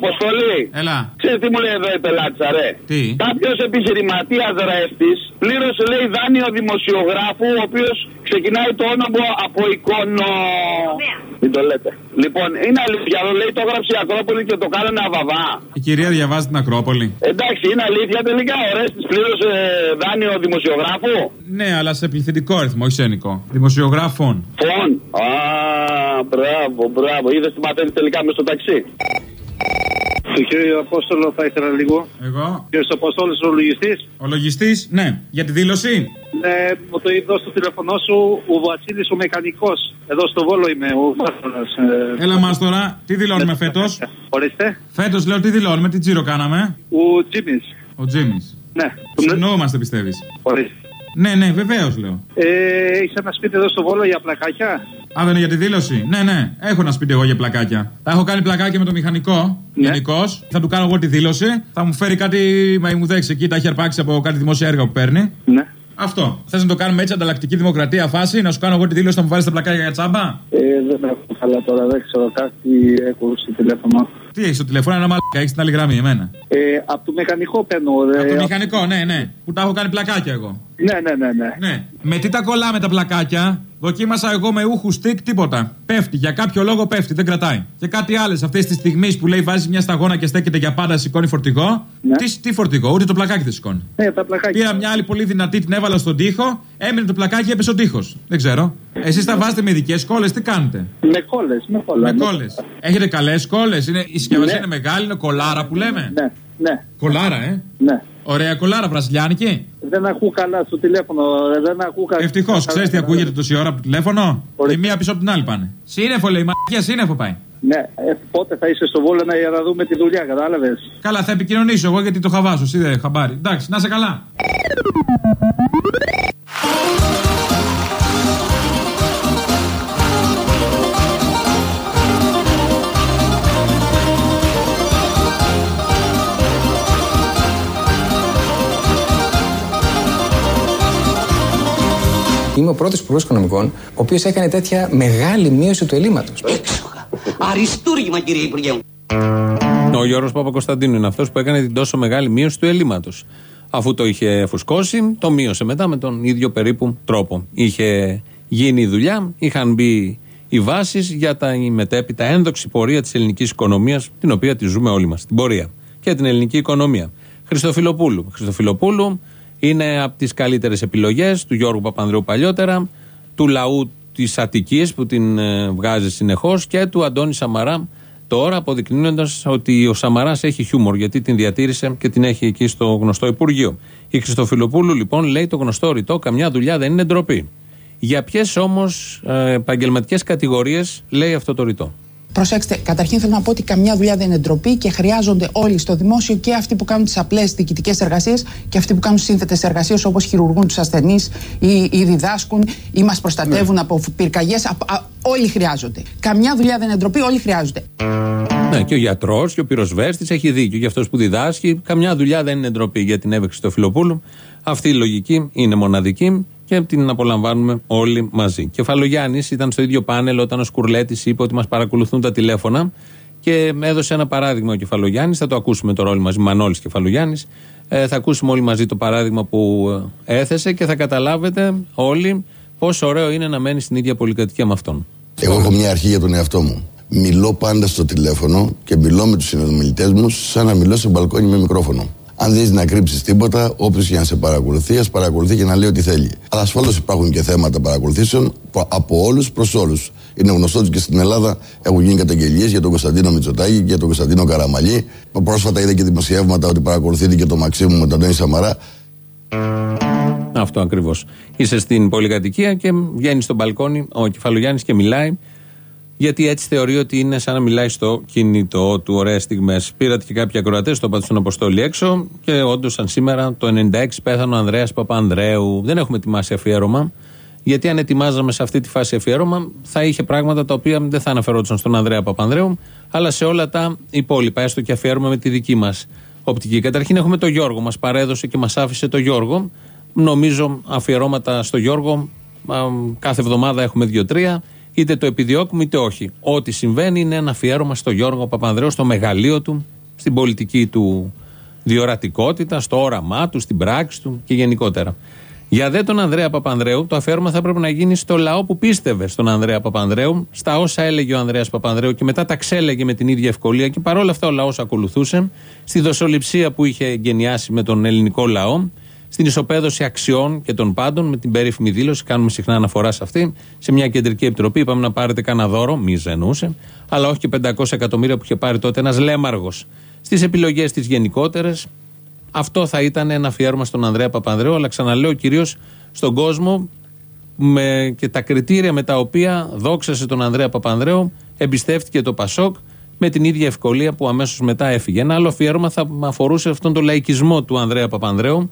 Αποστολή. Έλα. Ξέρεις τι μου λέει εδώ η πελάτησα, ρε; Τι; Κάποιος επιχειρηματίας ρεύτη πλήρωσε, λέει, δάνειο δημοσιογράφου, ο οποίος ξεκινάει το όνομα από εικόνο. Μην το λέτε. Λοιπόν, είναι αλήθεια, το λέει, το έγραψε η Ακρόπολη και το κάνανε αβαβά. Η κυρία διαβάζει την Ακρόπολη. Εντάξει, είναι αλήθεια τελικά, ο Ρέστης πλήρωσε δάνειο δημοσιογράφου; Ναι, αλλά σε πληθυντικό αριθμό, όχι σε ενικό. Δημοσιογράφων. Φων. Α, μπράβο, μπράβο. Είδες τι μαθαίνεις τελικά με στο ταξί; Το κύριο Απόστολο θα ήθελα λίγο. Εγώ. Κύριο Απόστολος, ο λογιστής. Ο λογιστής, ναι. Για τη δήλωση. Ναι, μου το είδω στο τηλέφωνό σου ο Βασίλης ο μηχανικό. Εδώ στο Βόλο είμαι, ο Βάσονα. Έλα μας τώρα, τι δηλώνουμε φέτος; Ορίστε. Φέτος λέω τι δηλώνουμε, τι τζίρο κάναμε; Ο Τζίμις. Ο Τζίμις. Ναι. Συνοούμαστε πιστεύεις. Ορίστε. Ναι, ναι, βεβαίως λέω. Ε, έχεις ένα σπίτι εδώ στο Βόλο για πλακάκια; Α, δεν είναι για τη δήλωση. Ναι, ναι, έχω ένα σπίτι εγώ για πλακάκια. Τα έχω κάνει πλακάκια με το μηχανικό. Ναι. Γενικώς. Θα του κάνω εγώ τη δήλωση. Θα μου φέρει κάτι μαϊμουδέξ εκεί, τα έχει αρπάξει από κάτι δημόσια έργα που παίρνει. Ναι. Αυτό. Θες να το κάνουμε έτσι ανταλλακτική δημοκρατία φάση, να σου κάνω εγώ τη δήλωση, να μου βάλεις τα πλακάκια για τσάμπα; Ε, δεν έχω καλά τώρα, δεν ξέρω κάτι έχω στο τηλέφωνο. Τι έχεις στο τηλέφωνο, ένα μαλάκα, έχεις την άλλη γραμμή, εμένα. Ε, από το μηχανικό παίρνω. Ρε. Από το μηχανικό, ναι, ναι. Που τα έχω κάνει πλακάκια εγώ. Ναι, ναι, ναι, ναι. Ναι. Με τι τα κολλάμε τα πλακάκια, δοκίμασα εγώ με ούχους στικ τίποτα. Πέφτει, για κάποιο λόγο πέφτει, δεν κρατάει. Και κάτι άλλο αυτές τις στιγμές που λέει βάζεις μια σταγόνα και στέκεται για πάντα, σηκώνει φορτηγό. Τι, τι φορτηγό, ούτε το πλακάκι δεν σηκώνει. Ναι, τα πλακάκια. Πήρα μια άλλη πολύ δυνατή, την έβαλα στον τοίχο, έμεινε το πλακάκι, έπεσε ο τοίχος. Δεν ξέρω. Εσείς τα βάζετε με ειδικές κόλλε, τι κάνετε; Με κόλλες, με κόλλε. Με κόλλες. Έχετε καλές κόλλε, η συσκευασία είναι μεγάλη, είναι κολάρα που λέμε. Ναι, ναι. Κολάρα, ε. Ναι. Ωραία κολάρα, βραζιλιάνικη. Δεν ακούω καλά στο τηλέφωνο. ε, Δεν ακούω καλά. Ευτυχώς, ξέρεις τι ακούγεται τόση ώρα από το τηλέφωνο; Η μία πίσω από την άλλη πάνε. Σύννεφο λέει, μα σύννεφο πάει. Ναι, ε, πότε θα είσαι στο Βόλο να για να δούμε τη δουλειά, κατάλαβες; Καλά, θα επικοινωνήσω εγώ γιατί το χαβάζω. Εσύ δεν χαμπάρι. Εντάξει, να σε καλά. Είμαι ο πρώτος υπουργός οικονομικών, ο οποίος έκανε τέτοια μεγάλη μείωση του ελλείμματος. Αριστούργημα, κύριε Υπουργέ μου. Ο Γιώργος Παπακοσταντίνου είναι αυτός που έκανε την τόσο μεγάλη μείωση του ελλείμματος. Αφού το είχε φουσκώσει, το μείωσε μετά με τον ίδιο περίπου τρόπο. Είχε γίνει η δουλειά, είχαν μπει οι βάσεις για τα η μετέπειτα ένδοξη πορεία της ελληνικής οικονομίας, την οποία τη ζούμε όλοι μας. Την πορεία και την ελληνική οικονομία. Χριστοφιλοπούλου. Χριστοφιλοπούλου είναι από τις καλύτερες επιλογές του Γιώργου Παπανδρέου παλιότερα, του λαού της Αττικής που την ε, βγάζει συνεχώς και του Αντώνη Σαμαρά. Τώρα αποδεικνύοντας ότι ο Σαμαράς έχει χιούμορ γιατί την διατήρησε και την έχει εκεί στο γνωστό Υπουργείο. Η Χριστοφιλοπούλου λοιπόν λέει το γνωστό ρητό: Καμιά δουλειά δεν είναι ντροπή. Για ποιες όμως ε, επαγγελματικές κατηγορίες λέει αυτό το ρητό; Προσέξτε, καταρχήν θέλω να πω ότι καμιά δουλειά δεν είναι ντροπή και χρειάζονται όλοι στο δημόσιο και αυτοί που κάνουν τις απλές διοικητικές εργασίες και αυτοί που κάνουν σύνθετες εργασίες όπως χειρουργούν τους ασθενείς ή, ή διδάσκουν ή μας προστατεύουν από πυρκαγιές. Όλοι χρειάζονται. Καμιά δουλειά δεν είναι ντροπή, όλοι χρειάζονται. Ναι, και ο γιατρός και ο πυροσβέστης έχει δίκιο. Για αυτός που διδάσκει, καμιά δουλειά δεν είναι ντροπή για την έβεξη του Φιλοπούλου. Αυτή η λογική είναι μοναδική και την απολαμβάνουμε όλοι μαζί. Κεφαλογιάννης ήταν στο ίδιο πάνελ όταν ο Σκουρλέτης είπε ότι μας παρακολουθούν τα τηλέφωνα και έδωσε ένα παράδειγμα ο Κεφαλογιάννης. Θα το ακούσουμε τώρα όλοι μαζί. Μανώλης Κεφαλογιάννης. Ε, θα ακούσουμε όλοι μαζί το παράδειγμα που ε, έθεσε και θα καταλάβετε όλοι πόσο ωραίο είναι να μένεις στην ίδια πολυκατοικία με αυτόν. Εγώ έχω μια αρχή για τον εαυτό μου. Μιλώ πάντα στο τηλέφωνο και μιλώ με τους συνομιλητές μου σαν να μιλώ σε μπαλκόνι με μικρόφωνο. Αν δεν να κρύψεις τίποτα, όποιος και να σε παρακολουθεί, ας παρακολουθεί και να λέει ό,τι θέλει. Αλλά ασφαλώς υπάρχουν και θέματα παρακολουθήσεων από όλους προς όλους. Είναι γνωστό ότι και στην Ελλάδα έχουν γίνει καταγγελίες για τον Κωνσταντίνο Μητσοτάκη και για τον Κωνσταντίνο Καραμαλή. Πρόσφατα είδα και δημοσιεύματα ότι παρακολουθείτε και το Μαξίμου με τον Νέη Σαμαρά. Αυτό ακριβώς. Είσαι στην πολυκατοικία και βγαίνεις στο μπαλκόνι ο Κεφαλογιάννης και μιλάει γιατί έτσι θεωρεί ότι είναι σαν να μιλάει στο κινητό του. Ωραίες στιγμές. Πήρατε και κάποιοι ακροατές, το είπατε στον Αποστόλη έξω. Και όντως, σαν σήμερα, το 96 πέθανε ο Ανδρέας Παπανδρέου. Δεν έχουμε ετοιμάσει αφιέρωμα. Γιατί αν ετοιμάζαμε σε αυτή τη φάση αφιέρωμα, θα είχε πράγματα τα οποία δεν θα αναφερόντουσαν στον Ανδρέα Παπανδρέου, αλλά σε όλα τα υπόλοιπα. Έστω και αφιέρωμα με τη δική μας οπτική. Καταρχήν έχουμε το Γιώργο. Μας παρέδωσε και μας άφησε το Γιώργο. Νομίζω αφιερώματα στο Γιώργο κάθε εβδομάδα έχουμε δύο-τρία είτε το επιδιώκουμε είτε όχι. Ό,τι συμβαίνει είναι ένα αφιέρωμα στο Γιώργο Παπανδρέου, στο μεγαλείο του, στην πολιτική του διορατικότητα, στο όραμά του, στην πράξη του και γενικότερα. Για δε τον Ανδρέα Παπανδρέου, το αφιέρωμα θα πρέπει να γίνει στο λαό που πίστευε στον Ανδρέα Παπανδρέου, στα όσα έλεγε ο Ανδρέας Παπανδρέου και μετά τα ξέλεγε με την ίδια ευκολία και παρόλα αυτά ο λαός ακολουθούσε, στη δοσοληψία που είχε γενιάσει με τον ελληνικό λαό στην ισοπαίδωση αξιών και των πάντων, με την περίφημη δήλωση, κάνουμε συχνά αναφορά σε αυτή, σε μια κεντρική επιτροπή. Είπαμε να πάρετε κανένα δώρο, μη ζενούσε, αλλά όχι και 500 εκατομμύρια που είχε πάρει τότε ένας λέμαργος. Στις επιλογές τη γενικότερες, αυτό θα ήταν ένα αφιέρωμα στον Ανδρέα Παπανδρέου, αλλά ξαναλέω κυρίως στον κόσμο με και τα κριτήρια με τα οποία δόξασε τον Ανδρέα Παπανδρέου, εμπιστεύτηκε το Πασόκ με την ίδια ευκολία που αμέσως μετά έφυγε. Ένα άλλο αφιέρωμα θα αφορούσε αυτόν τον λαϊκισμό του Ανδρέα Παπανδρέου, ε,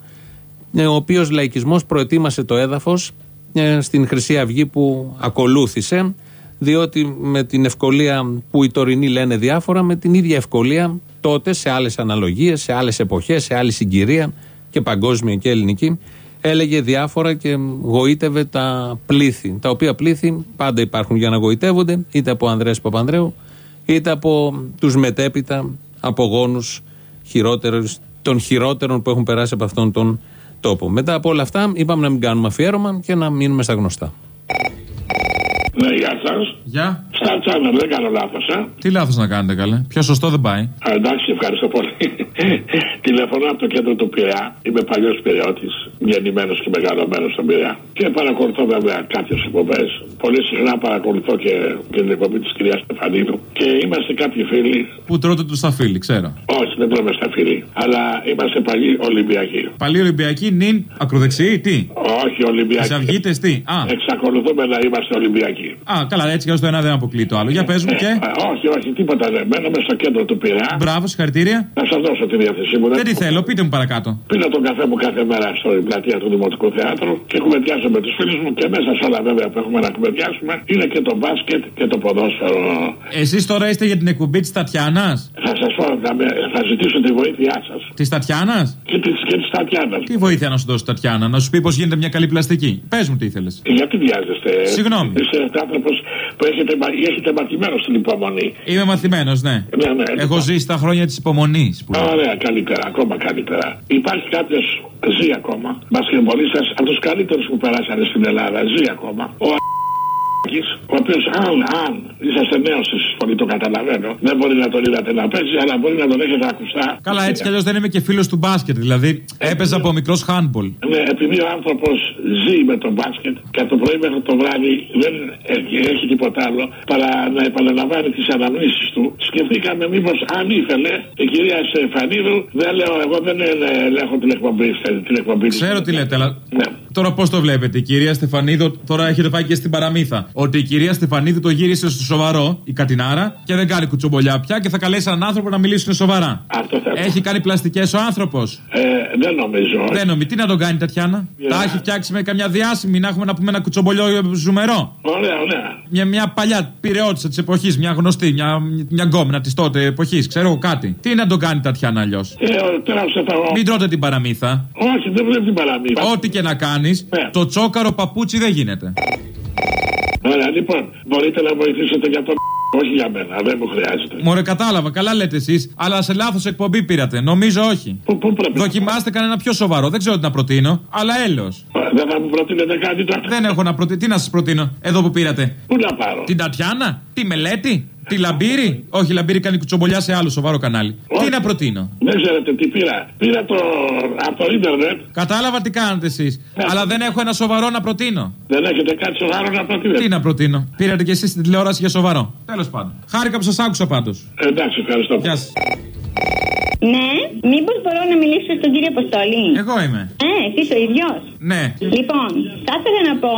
ο οποίος λαϊκισμός προετοίμασε το έδαφος ε, στην Χρυσή Αυγή που ακολούθησε, διότι με την ευκολία που οι τωρινοί λένε διάφορα, με την ίδια ευκολία τότε σε άλλες αναλογίες, σε άλλες εποχές, σε άλλη συγκυρία και παγκόσμια και ελληνική, έλεγε διάφορα και γοήτευε τα πλήθη. Τα οποία πλήθη πάντα υπάρχουν για να γοητεύονται, είτε από Ανδρέας Παπανδρέου, είτε από τους μετέπειτα απογόνους των χειρότερων που έχουν περάσει από αυτόν τον τόπο. Μετά από όλα αυτά, είπαμε να μην κάνουμε αφιέρωμα και να μείνουμε στα γνωστά. Ναι, γεια σας. Γεια. Στα τσάνερ, δεν κάνω λάθος, ε. Τι λάθος να κάνετε, καλέ. Πιο σωστό δεν πάει. Α, εντάξει, ευχαριστώ πολύ. Τηλεφωνώ από το κέντρο του Πειραιά. Είμαι παλιός Πειραιώτης, γεννημένο και μεγαλωμένος στον Πειραιά. Και παρακολουθώ βέβαια κάποιες εκπομπές. Πολύ συχνά παρακολουθώ και την εκπομπή της κυρίας Στεφανίδου. Και είμαστε κάποιοι φίλοι. Που τρώτε τους στα φίλοι, ξέρω. Όχι, δεν τρώμε στα φίλοι. Αλλά είμαστε παλιοί Ολυμπιακοί. Παλιοί Ολυμπιακοί, νυν ακροδεξιοί, τι; Όχι, Ολυμπιακοί. Αυγίτες, τι; Α. Εξακολουθούμε να είμαστε Ολυμπιακοί. Α, καλά, έτσι και το ένα δεν αποκλείει το άλλο. Για πες μου και. Ε, όχι, όχι, τίποτα δεν. Μένουμε στο κέντρο του Πειραιά. Μπράβο, συγχαρητήρια. Να σας δώσω τη διάθεσή μου. Δεν τη θέλω, πείτε μου παρακάτω. Πίνω τον καφέ μου κάθε μέρα στην πλατεία του Δημοτικού Θεάτρου και κουβεντιάζω με τους φίλους μου και μέσα σε όλα βέβαια που έχουμε να κουβεντιάσουμε είναι και το μπάσκετ και το ποδόσφαιρο. Εσείς τώρα είστε για την εκπομπή της Τατιάνας; Θα σας πω, θα, με, θα ζητήσω τη βοήθειά σας. Της Τατιάνας; Και της και της Τατιάνας. Τι βοήθεια να σου δώσει Τατιάνα, να σου πει πώς γίνεται μια καλή πλαστική. Πες μου τι ήθελες. Γιατί βιάζεστε. Συγγνώμη. Είστε άνθρωπος που έχετε, έχετε μαθημένο στην υπομονή. Είμαι μαθημένος, ναι. Ναι, ναι. Έχω ζήσει τα χρόνια της υπομονής. Ωραία, καλύτερα, ακόμα καλύτερα. Υπάρχει κάποιος, ζει ακόμα, μπασκετμπολίστα από τους καλύτερους που περάσανε στην Ελλάδα, ζει ακόμα; Ο ο οποίο αν, αν είσαστε νέος στη σχολή, το καταλαβαίνω, δεν μπορεί να τον είδατε να παίζει, αλλά μπορεί να τον έχετε ακουστά. Καλά, έτσι κι αλλιώς δεν είμαι και φίλος του μπάσκετ. Δηλαδή, έπαιζα από μικρός handball. Ναι, επειδή ο άνθρωπος ζει με τον μπάσκετ και από το πρωί μέχρι το βράδυ δεν έχει, έχει τίποτα άλλο παρά να επαναλαμβάνει τις αναμνήσεις του, σκεφτήκαμε μήπως αν ήθελε η κυρία Στεφανίδου, δεν λέω, εγώ δεν ε, ελέγχω την εκπομπή, την εκπομπή της. Ξέρω τι λέτε, αλλά. Ναι. Τώρα πώς το βλέπετε, η κυρία Στεφανίδου, τώρα έχετε πάει και στην παραμύθα. Ότι η κυρία Στεφανίδου το γύρισε στο σοβαρό, η Κατινάρα, και δεν κάνει κουτσομπολιά πια και θα καλέσει έναν άνθρωπο να μιλήσουν σοβαρά. Αυτό θα Έχει κάνει πλαστικές ο άνθρωπος; Ε, δεν νομίζω. Δεν νομίζω. Τι να τον κάνει, Τατιάνα; Τα έχει φτιάξει με καμιά διάσημη να έχουμε να πούμε ένα κουτσομπολιό ζουμερό; Ωραία, ωραία. Μια, μια παλιά πυρεώτησα της εποχής, μια γνωστή, μια, μια γκόμενα της τότε εποχής. Ξέρω εγώ κάτι. Τι να τον κάνει, Τατιάνα αλλιώς; Ε, τώρα σε θα... Μην τρώτε την παραμύθα. Όχι, δεν βλέπει την παραμύθα. Ό,τι και να κάνει, το τσόκαρο παπούτσι δεν γίνεται. Ωραία, λοιπόν, μπορείτε να βοηθήσετε για τον όχι για μένα, δεν μου χρειάζεται. Μωρέ, κατάλαβα, καλά λέτε εσείς, αλλά σε λάθος εκπομπή πήρατε. Νομίζω όχι. Πού, πού πρέπει Δοκιμάστε κανένα πιο σοβαρό, δεν ξέρω τι να προτείνω, αλλά έλεος. Δεν θα μου προτείνετε κάτι τώρα. Δεν έχω να προτείνω. Τι να σας προτείνω, εδώ που πήρατε. Πού να πάρω; Την Τατιάνα, τη μελέτη, τη Λαμπύρη; Όχι, η Λαμπύρη κάνει κουτσομπολιά σε άλλο σοβαρό κανάλι. Τι να προτείνω; Δεν ξέρετε τι πήρα. Πήρα το από το ίντερνετ. Κατάλαβα τι κάνετε εσείς. Αλλά δεν έχω ένα σοβαρό να προτείνω. Δεν έχετε κάτι σοβαρό να προτείνετε. Τι να προτείνω; Πήρατε κι εσείς την τηλεόραση για σοβαρό. Τέλος πάντων. Χάρηκα που σας άκουσα πάντως. Εντάξει, ευχαριστώ. Γεια σας. Ναι, μήπως μπορώ να μιλήσω στον κύριο Αποστόλη; Εγώ είμαι. Ε, εσύ ο ίδιος; Ναι. Λοιπόν, θα ήθελα να πω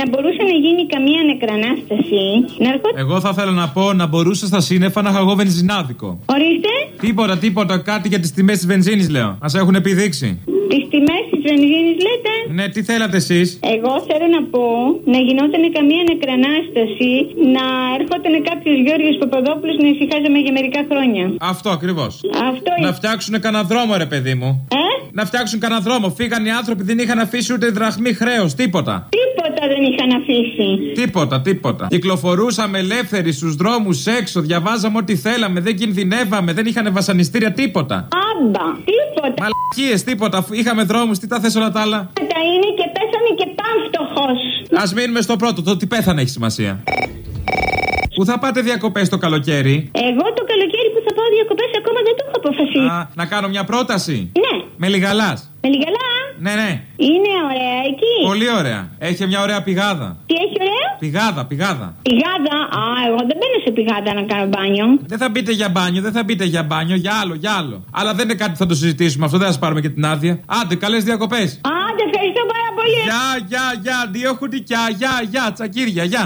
να μπορούσε να γίνει καμία νεκρανάσταση. Να ερχόταν. Εγώ θα ήθελα να πω να μπορούσα στα σύννεφα να είχα εγώ βενζινάδικο. Ορίστε, Τίποτα, τίποτα, κάτι για τις τιμές της βενζίνης λέω. Μα έχουν επιδείξει. Τις τιμές της βενζίνη λέτε; Ναι, τι θέλατε εσείς; Εγώ θέλω να πω να γινόταν καμία νεκρανάσταση, να έρχονταν κάποιος Γιώργος Παπαδόπουλος να ησυχάζαμε για μερικά χρόνια. Αυτό ακριβώς. Αυτό Να φτιάξουν κανένα δρόμο, ρε παιδί μου. Ε; Να φτιάξουν κανένα δρόμο. Φύγαν οι άνθρωποι, δεν είχαν αφήσει ούτε δραχμή χρέος. Τίποτα. Τίποτα δεν είχαν αφήσει. Τίποτα, τίποτα. Κυκλοφορούσαμε ελεύθεροι στους δρόμους έξω, διαβάζαμε ό,τι θέλαμε, δεν κινδυνεύαμε, δεν είχαν βασανιστήρια, τίποτα. Άμπα, τίποτα. Μαλακίες, τίποτα. Αφού είχαμε δρόμους, τι τα θες όλα τα άλλα; Τα είναι και πέσανε και πάμφτωχο. Α μείνουμε στο πρώτο, το ότι πέθανε έχει σημασία. Πού θα πάτε διακοπές το καλοκαίρι; Εγώ το καλοκαίρι που θα πάω διακοπές ακόμα δεν το έχω αποφασίσει. Α, να κάνω μια πρόταση; Ναι. Με λιγαλάς; Με λιγαλάς. Ναι, ναι. Είναι ωραία εκεί; Πολύ ωραία. Έχει μια ωραία πηγάδα. Τι έχει ωραία; Πηγάδα, πηγάδα. Πηγάδα. Α, εγώ δεν μπαίνω σε πηγάδα να κάνω μπάνιο. Δεν θα μπείτε για μπάνιο, δεν θα μπείτε για μπάνιο, για άλλο, για άλλο. Αλλά δεν είναι κάτι που θα το συζητήσουμε αυτό, δεν θα σας πάρουμε και την άδεια. Άντε, καλές διακοπές. Άντε, ευχαριστώ πάρα πολύ. Γεια, γεια, γεια, δύο χουντικιά, γεια, γεια, τσακίρια, γεια.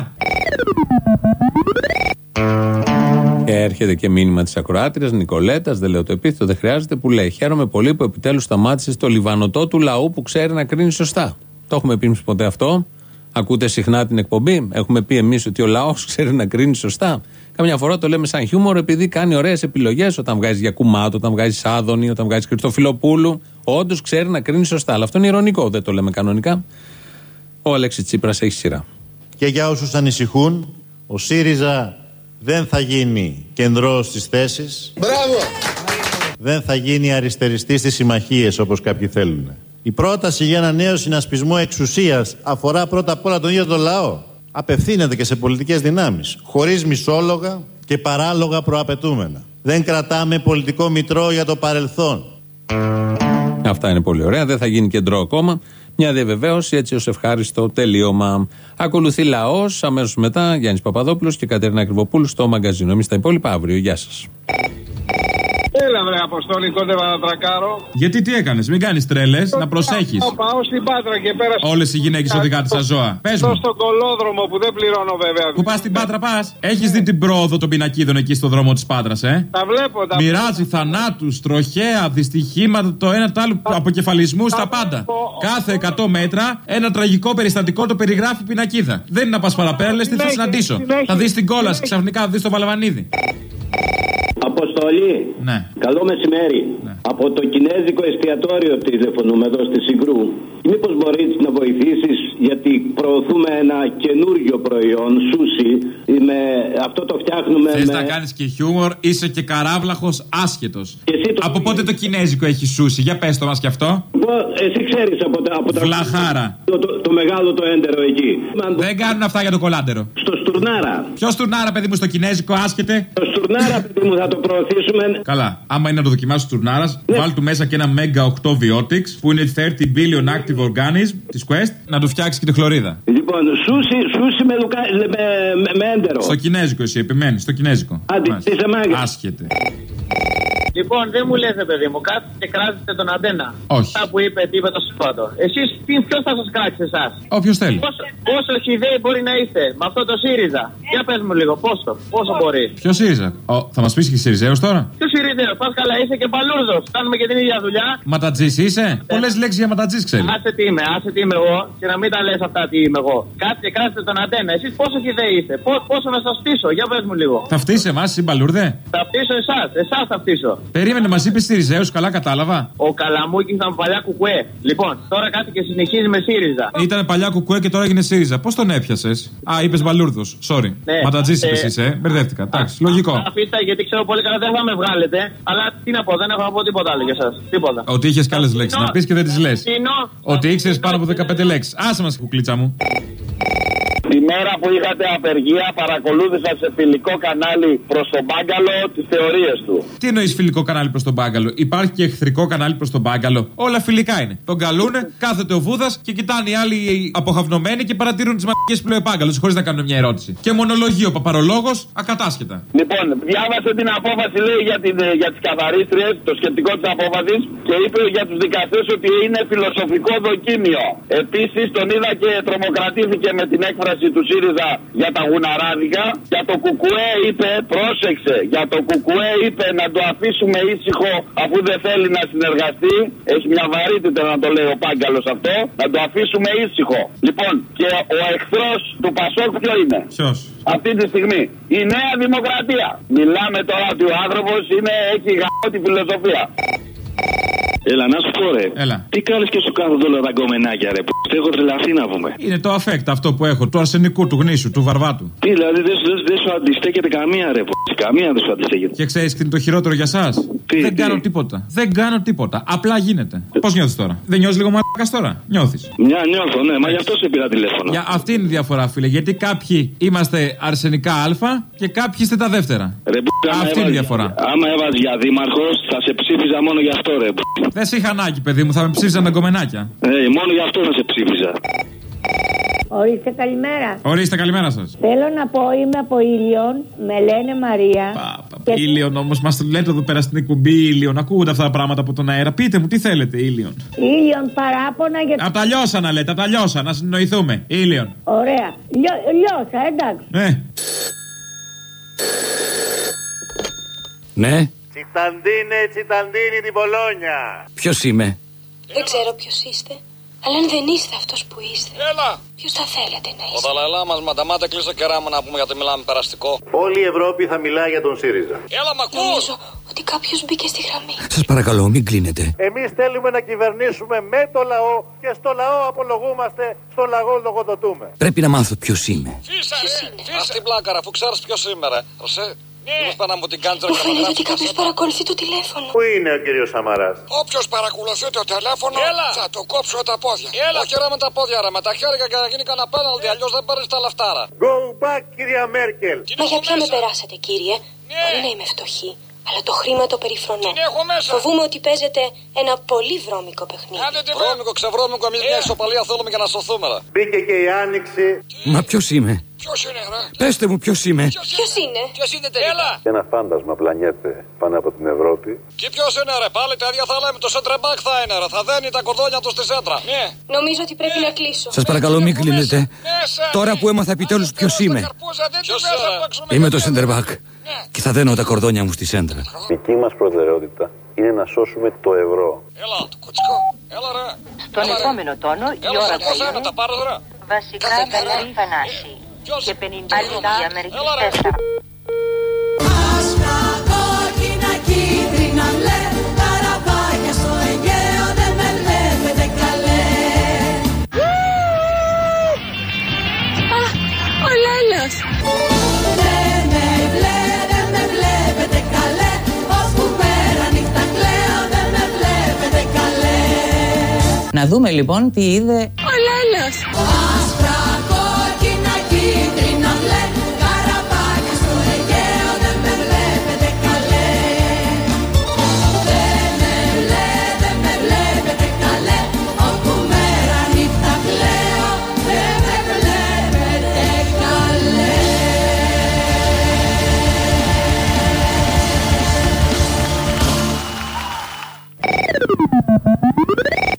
Και έρχεται και μήνυμα της ακροάτριας Νικολέτας, δεν λέω το επίθετο, δεν χρειάζεται, που λέει: Χαίρομαι πολύ που επιτέλους σταμάτησε το λιβανοτό του λαού που ξέρει να κρίνει σωστά. Το έχουμε πει εμείς ποτέ αυτό. Ακούτε συχνά την εκπομπή. Έχουμε πει εμείς ότι ο λαός ξέρει να κρίνει σωστά. Καμιά φορά το λέμε σαν χιούμορ επειδή κάνει ωραίες επιλογές όταν βγάζει για κουμάτο, όταν βγάζει Άδωνη, όταν βγάζει Χριστοφιλοπούλου. Όντως ξέρει να κρίνει σωστά. Αλλά αυτό είναι ηρωνικό, δεν το λέμε κανονικά. Ο Αλέξης Τσίπρας έχει σειρά. Και για όσους ανησυχούν, ο ΣΥΡΙΖΑ δεν θα γίνει κεντρός στις θέσεις. Μπράβο! Δεν θα γίνει αριστεριστής στις συμμαχίες όπως κάποιοι θέλουν. Η πρόταση για ένα νέο συνασπισμό εξουσίας αφορά πρώτα απ' όλα τον ίδιο τον λαό. Απευθύνεται και σε πολιτικές δυνάμεις, χωρίς μισόλογα και παράλογα προαπαιτούμενα. Δεν κρατάμε πολιτικό μητρό για το παρελθόν. Αυτά είναι πολύ ωραία. Δεν θα γίνει κεντρό ακόμα. Μια διαβεβαίωση έτσι ως ευχάριστο τελείωμα. Ακολουθεί λαός. Αμέσως μετά Γιάννης Παπαδόπουλος και Κατερίνα Κρυβοπούλου στο μαγκαζίνο. Εμείς τα υπόλοιπα αύριο. Γεια σας. Έλα, βρε Αποστόλη, κόντευα να τρακάρω. Γιατί τι έκανες, μην κάνεις τρέλες, να προσέχεις. Πάω, πάω στην Πάτρα και πέρασα. Όλες οι γυναίκες οδηγά τη ζώα. Πες Αυτό μου. στον κολόδρομο που δεν πληρώνω βέβαια. Πού πας στην Πάτρα, πας. Έχεις δει την πρόοδο των πινακίδων εκεί στο δρόμο της Πάτρας, ε; Τα βλέπω, τα Μοιράζει θανάτους, τροχαία, δυστυχήματα, το ένα το άλλο, αποκεφαλισμούς, τα πάντα. Κάθε 100 μέτρα ένα τραγικό περιστατικό το περιγράφει η πινακίδα. Δεν είναι να πας παραπέρα, λες τι θα Συνέχεια, συναντήσω. συνέχεια. Θα δεις την κόλαση, ξαφνικά θα δεις το βαλαβανίδι. Αποστολή. Ναι. Καλό μεσημέρι. Από το κινέζικο εστιατόριο τηλεφωνούμε εδώ στη Συγκρού. Μήπως μπορείς να βοηθήσεις, γιατί προωθούμε ένα καινούριο προϊόν, σούσι. Με, αυτό το φτιάχνουμε Θες με. να κάνεις και χιούμορ, είσαι και καράβλαχος άσχετος. το- Από πότε το κινέζικο έχει σούσι, για πες το μας κι αυτό. Εσύ ξέρεις από τα. Από τα Βλαχάρα. Το, το, το μεγάλο το έντερο εκεί. Δεν κάνουν αυτά για το κολάντερο. Στο στουρνάρα. Ποιος στουρνάρα, παιδί μου, στο κινέζικο, άσχετε. Το στουρνάρα, παιδί μου, θα το προωθήσουμε. Καλά. Άμα είναι να το δοκιμάσει τουρνάρα, βάλ του μέσα και ένα Mega 8 Biotics που είναι 30 billion active organism της Quest να του φτιάξει και τη χλωρίδα. Λοιπόν, σούσι, σούσι με, λουκα, με, με, με έντερο. Στο κινέζικο εσύ, επιμένεις, στο κινέζικο. Άντε, Μάλιστα. είσαι μάγκας. Άσχετε. Λοιπόν, δεν μου λέτε, παιδί μου, κάθετε και κράζετε τον αντένα. Όχι. Αυτά που είπε, τι είπε το σπάτο. Εσείς, ποιος θα σας κράξει εσάς; Όποιος θέλει. Πόσο, πόσο χιδαίοι μπορεί να είστε με αυτό το ΣΥΡΙΖΑ; Για πες μου λίγο, πόσο, πόσο μπορεί; Ποιος ΣΥΡΙΖΑ. Ο, θα μας πεις και Σιριζέο τώρα; Ποιος ΣΥΡΙΖΑ, πας καλά, είσαι και παλούρδο. Κάνουμε και την ίδια δουλειά. Ματατζής είσαι; Πολλές λέξεις για ματατζής ξέρεις. Άσε τι είμαι, άσε τι είμαι εγώ και να μην τα λες αυτά τι είμαι εγώ. Κάτσε και κράζετε τον αντένα. Εσείς πόσο χιδαίοι είστε, Πό- πόσο να σας πείσω, για πες μου λίγο. Θα φτύσει εμάς, συμπαλούρδε. Θα πείσω εσάς, εσάς θα πείσω. Περίμενε, μας είπες Σιριζέου, καλά κατάλαβα. Ο Καλαμούκης ήταν παλιά κουκουέ. Λοιπόν, τώρα κάτι και συνεχίζει με ΣΥΡΙΖΑ. Ήταν παλιά κουκουέ και τώρα έγινε ΣΥΡΙΖΑ. Πώς τον έπιασες; Α, είπες Μπαλούρδος. Sorry. Ναι. Ματατζή είπε Ε, εσύ, ε. Μπερδεύτηκα. Εντάξει, λογικό. Αφήστε γιατί ξέρω πολύ καλά δεν θα με βγάλετε. Αλλά τι να πω, δεν έχω να πω τίποτα άλλο για εσά. Τίποτα. Ότι είχες καλές λέξεις να πεις και δεν τις λες. Τινό. Ότι ήξερες πάνω από 15 λέξεις. Άσε μας, κουκλίτσα μου. Τη μέρα που είχατε απεργία παρακολούθησα σε φιλικό κανάλι προς τον Μπάγκαλο τις θεωρίες του. Τι εννοείς φιλικό κανάλι προς τον μπάγκαλο; Υπάρχει και εχθρικό κανάλι προς τον μπάγκαλο; Όλα φιλικά είναι. Τον καλούνε, κάθεται ο Βούδας και κοιτάνε οι άλλοι αποχαυνωμένοι και παρατηρούν τις μαγικέ που λέει ο μπάγκαλος χωρίς να κάνουν μια ερώτηση. Και μονολογεί ο παπαρολόγος ακατάσχετα. Λοιπόν, διάβασε την απόφαση λέει για, την, ε, για τις καθαρίστριες, το σκεπτικό της απόφασης και είπε για τους δικαστές ότι είναι φιλοσοφικό δοκίμιο. Επίσης τον είδα και τρομοκρατήθηκε με την έκφραση του ΣΥΡΙΖΑ για τα γουναράδικα. Για το Κουκουέ είπε, πρόσεξε, για το Κουκουέ είπε να το αφήσουμε ήσυχο αφού δεν θέλει να συνεργαστεί. Έχει μια βαρύτητα να το λέει ο Πάγκαλος αυτό. Να το αφήσουμε ήσυχο. Λοιπόν, και ο εχθρός του Πασόκ ποιο είναι; Ποιος; Αυτή τη στιγμή. Η νέα δημοκρατία. Μιλάμε τώρα ότι ο άνθρωπος έχει γαμώ τη φιλοσοφία. Έλα, να σου πω ρε. Έλα. Τι κάνεις και σου κάνω όλα τα γκομενάκια ρε. Που έχω τρελαθεί να πούμε. Είναι το αφέκτα αυτό που έχω, του αρσενικού, του γνήσου, του βαρβάτου. Τι δηλαδή δεν δεν- δεν σου αντιστέκεται καμία ρε. που- Καμία δεν σου αντιστέκεται. Και ξέρεις τι είναι το χειρότερο για εσά. Δεν κάνω τίποτα. Δεν κάνω τίποτα. Απλά γίνεται. Πώς νιώθεις τώρα; Δεν νιώθεις λίγο μαλάκα τώρα; Νιώθεις. Μια νιώθω, ναι, μα γι' αυτό σε πήρα τηλέφωνο. Για αυτή είναι η διαφορά, φίλε. Γιατί κάποιοι είμαστε αρσενικά Α και κάποιοι είστε τα δεύτερα. Ρε, που- άμα Αυτή είναι η έβαζε- διαφορά. Άμα έβαζε για δήμαρχος, θα σε ψήφιζα μόνο γι' αυτό ρε. που. Δεν σε είχα ανάγκη, παιδί μου, θα με ψήφισαν τα γκομενάκια. Ε, μόνο γι' αυτό θα σε ψήφιζα. Ορίστε, καλημέρα. Ορίστε, καλημέρα σας. Θέλω να πω, είμαι από Ήλιον, με λένε Μαρία. Και Ήλιον όμως, μας λέτε εδώ πέρα στην εκπομπή Ήλιον. Ακούγονται αυτά τα πράγματα από τον αέρα. Πείτε μου, τι θέλετε, Ήλιον; Ήλιον παράπονα για Από τα λιώσανα λέτε, από τα λιώσανα, να συνοηθούμε. Ήλιον. Ωραία. Λιώ, λιώσα, εντάξει. Ε. Ναι, Τσιταντίνε, τσιταντίνη την Πολόνια. ποιος είμαι; Δεν ξέρω ποιος είστε, αλλά αν δεν είστε αυτός που είστε. Έλα! Ποιος θα θέλετε να Ο είστε; Δαλαϊλά μας μανταμάτε κλείσω κεράμου να πούμε γιατί μιλάμε περαστικό. Όλη η Ευρώπη θα μιλάει για τον ΣΥΡΙΖΑ. Έλα, μ' ακούς! Νομίζω ότι κάποιος μπήκε στη γραμμή. Σας παρακαλώ, μην κλείνετε. Εμείς θέλουμε να κυβερνήσουμε με το λαό και στο λαό απολογούμαστε, στο λαό λογοδοτούμε. Πρέπει να μάθω ποιος είμαι. Φύσα, ρε! Φύσα την πλάκα, ρε, αφού ξέρεις ποιος σήμερα. Ρωσέ, μήπως πάνε να μου την κάνεις ρε Μου και να φαίνεται γράψεις ότι κάποιος παρακολουθεί το τηλέφωνο. Πού είναι ο κύριος Σαμαράς; Όποιος παρακολουθεί το τηλέφωνο θα του κόψω τα πόδια. Έλα. Όχι ρε με τα πόδια, ρε. Με τα χέρια και να γίνει κανένα πέναλτι. Αλλιώς δεν παίρνεις τα λαφτάρα. Go back, κυρία Μέρκελ. Μα για ποια με περάσατε, κύριε; Μπορεί να είμαι φτωχή, αλλά το χρήμα το περιφρονώ. Την έχω μέσα. Φοβούμαι ότι παίζετε ένα πολύ βρώμικο παιχνίδι. Άντε τη βρώμικο, ξεβρώμικο, εμείς μια ισοπαλία θέλουμε για να σωθούμε, ρε. Μπήκε και η άνοιξη. Μα ποιος είμαι; Ποιος είναι, ρε; Πετε μου ποιος είμαι; Ποιος είναι; Ποιος είναι τελικά; Έλα. Και ένα φάντασμα πλανιέται πάνω από την Ευρώπη. Και ποιος είναι, ρε; Πάλι τα ίδια θα λέμε. Το center back θα είναι, ρε. Θα δένει τα κορδόνια του στη σέντρα. Ναι. Νομίζω ότι πρέπει να κλείσω. Σας παρακαλώ, μην κλείνετε. Τώρα που έμαθα επιτέλους ποιος είμαι. Ποιος είναι. Είμαι το center back. Και θα δένω τα κορδόνια μου στη σέντρα. Δική μας προτεραιότητα είναι να σώσουμε το ευρώ. Έλα, το κοτσικό. Έλα, ρε. Στον επόμενο τόνο η Έλα, ώρα σε πώς θα είναι, είναι τα πάρεις, ρε. βασικά Βαλερή Θανάση και 50 λεπτά Αμερικής 4. Άσπρα, Να δούμε λοιπόν τι είδε Ο Λέλος.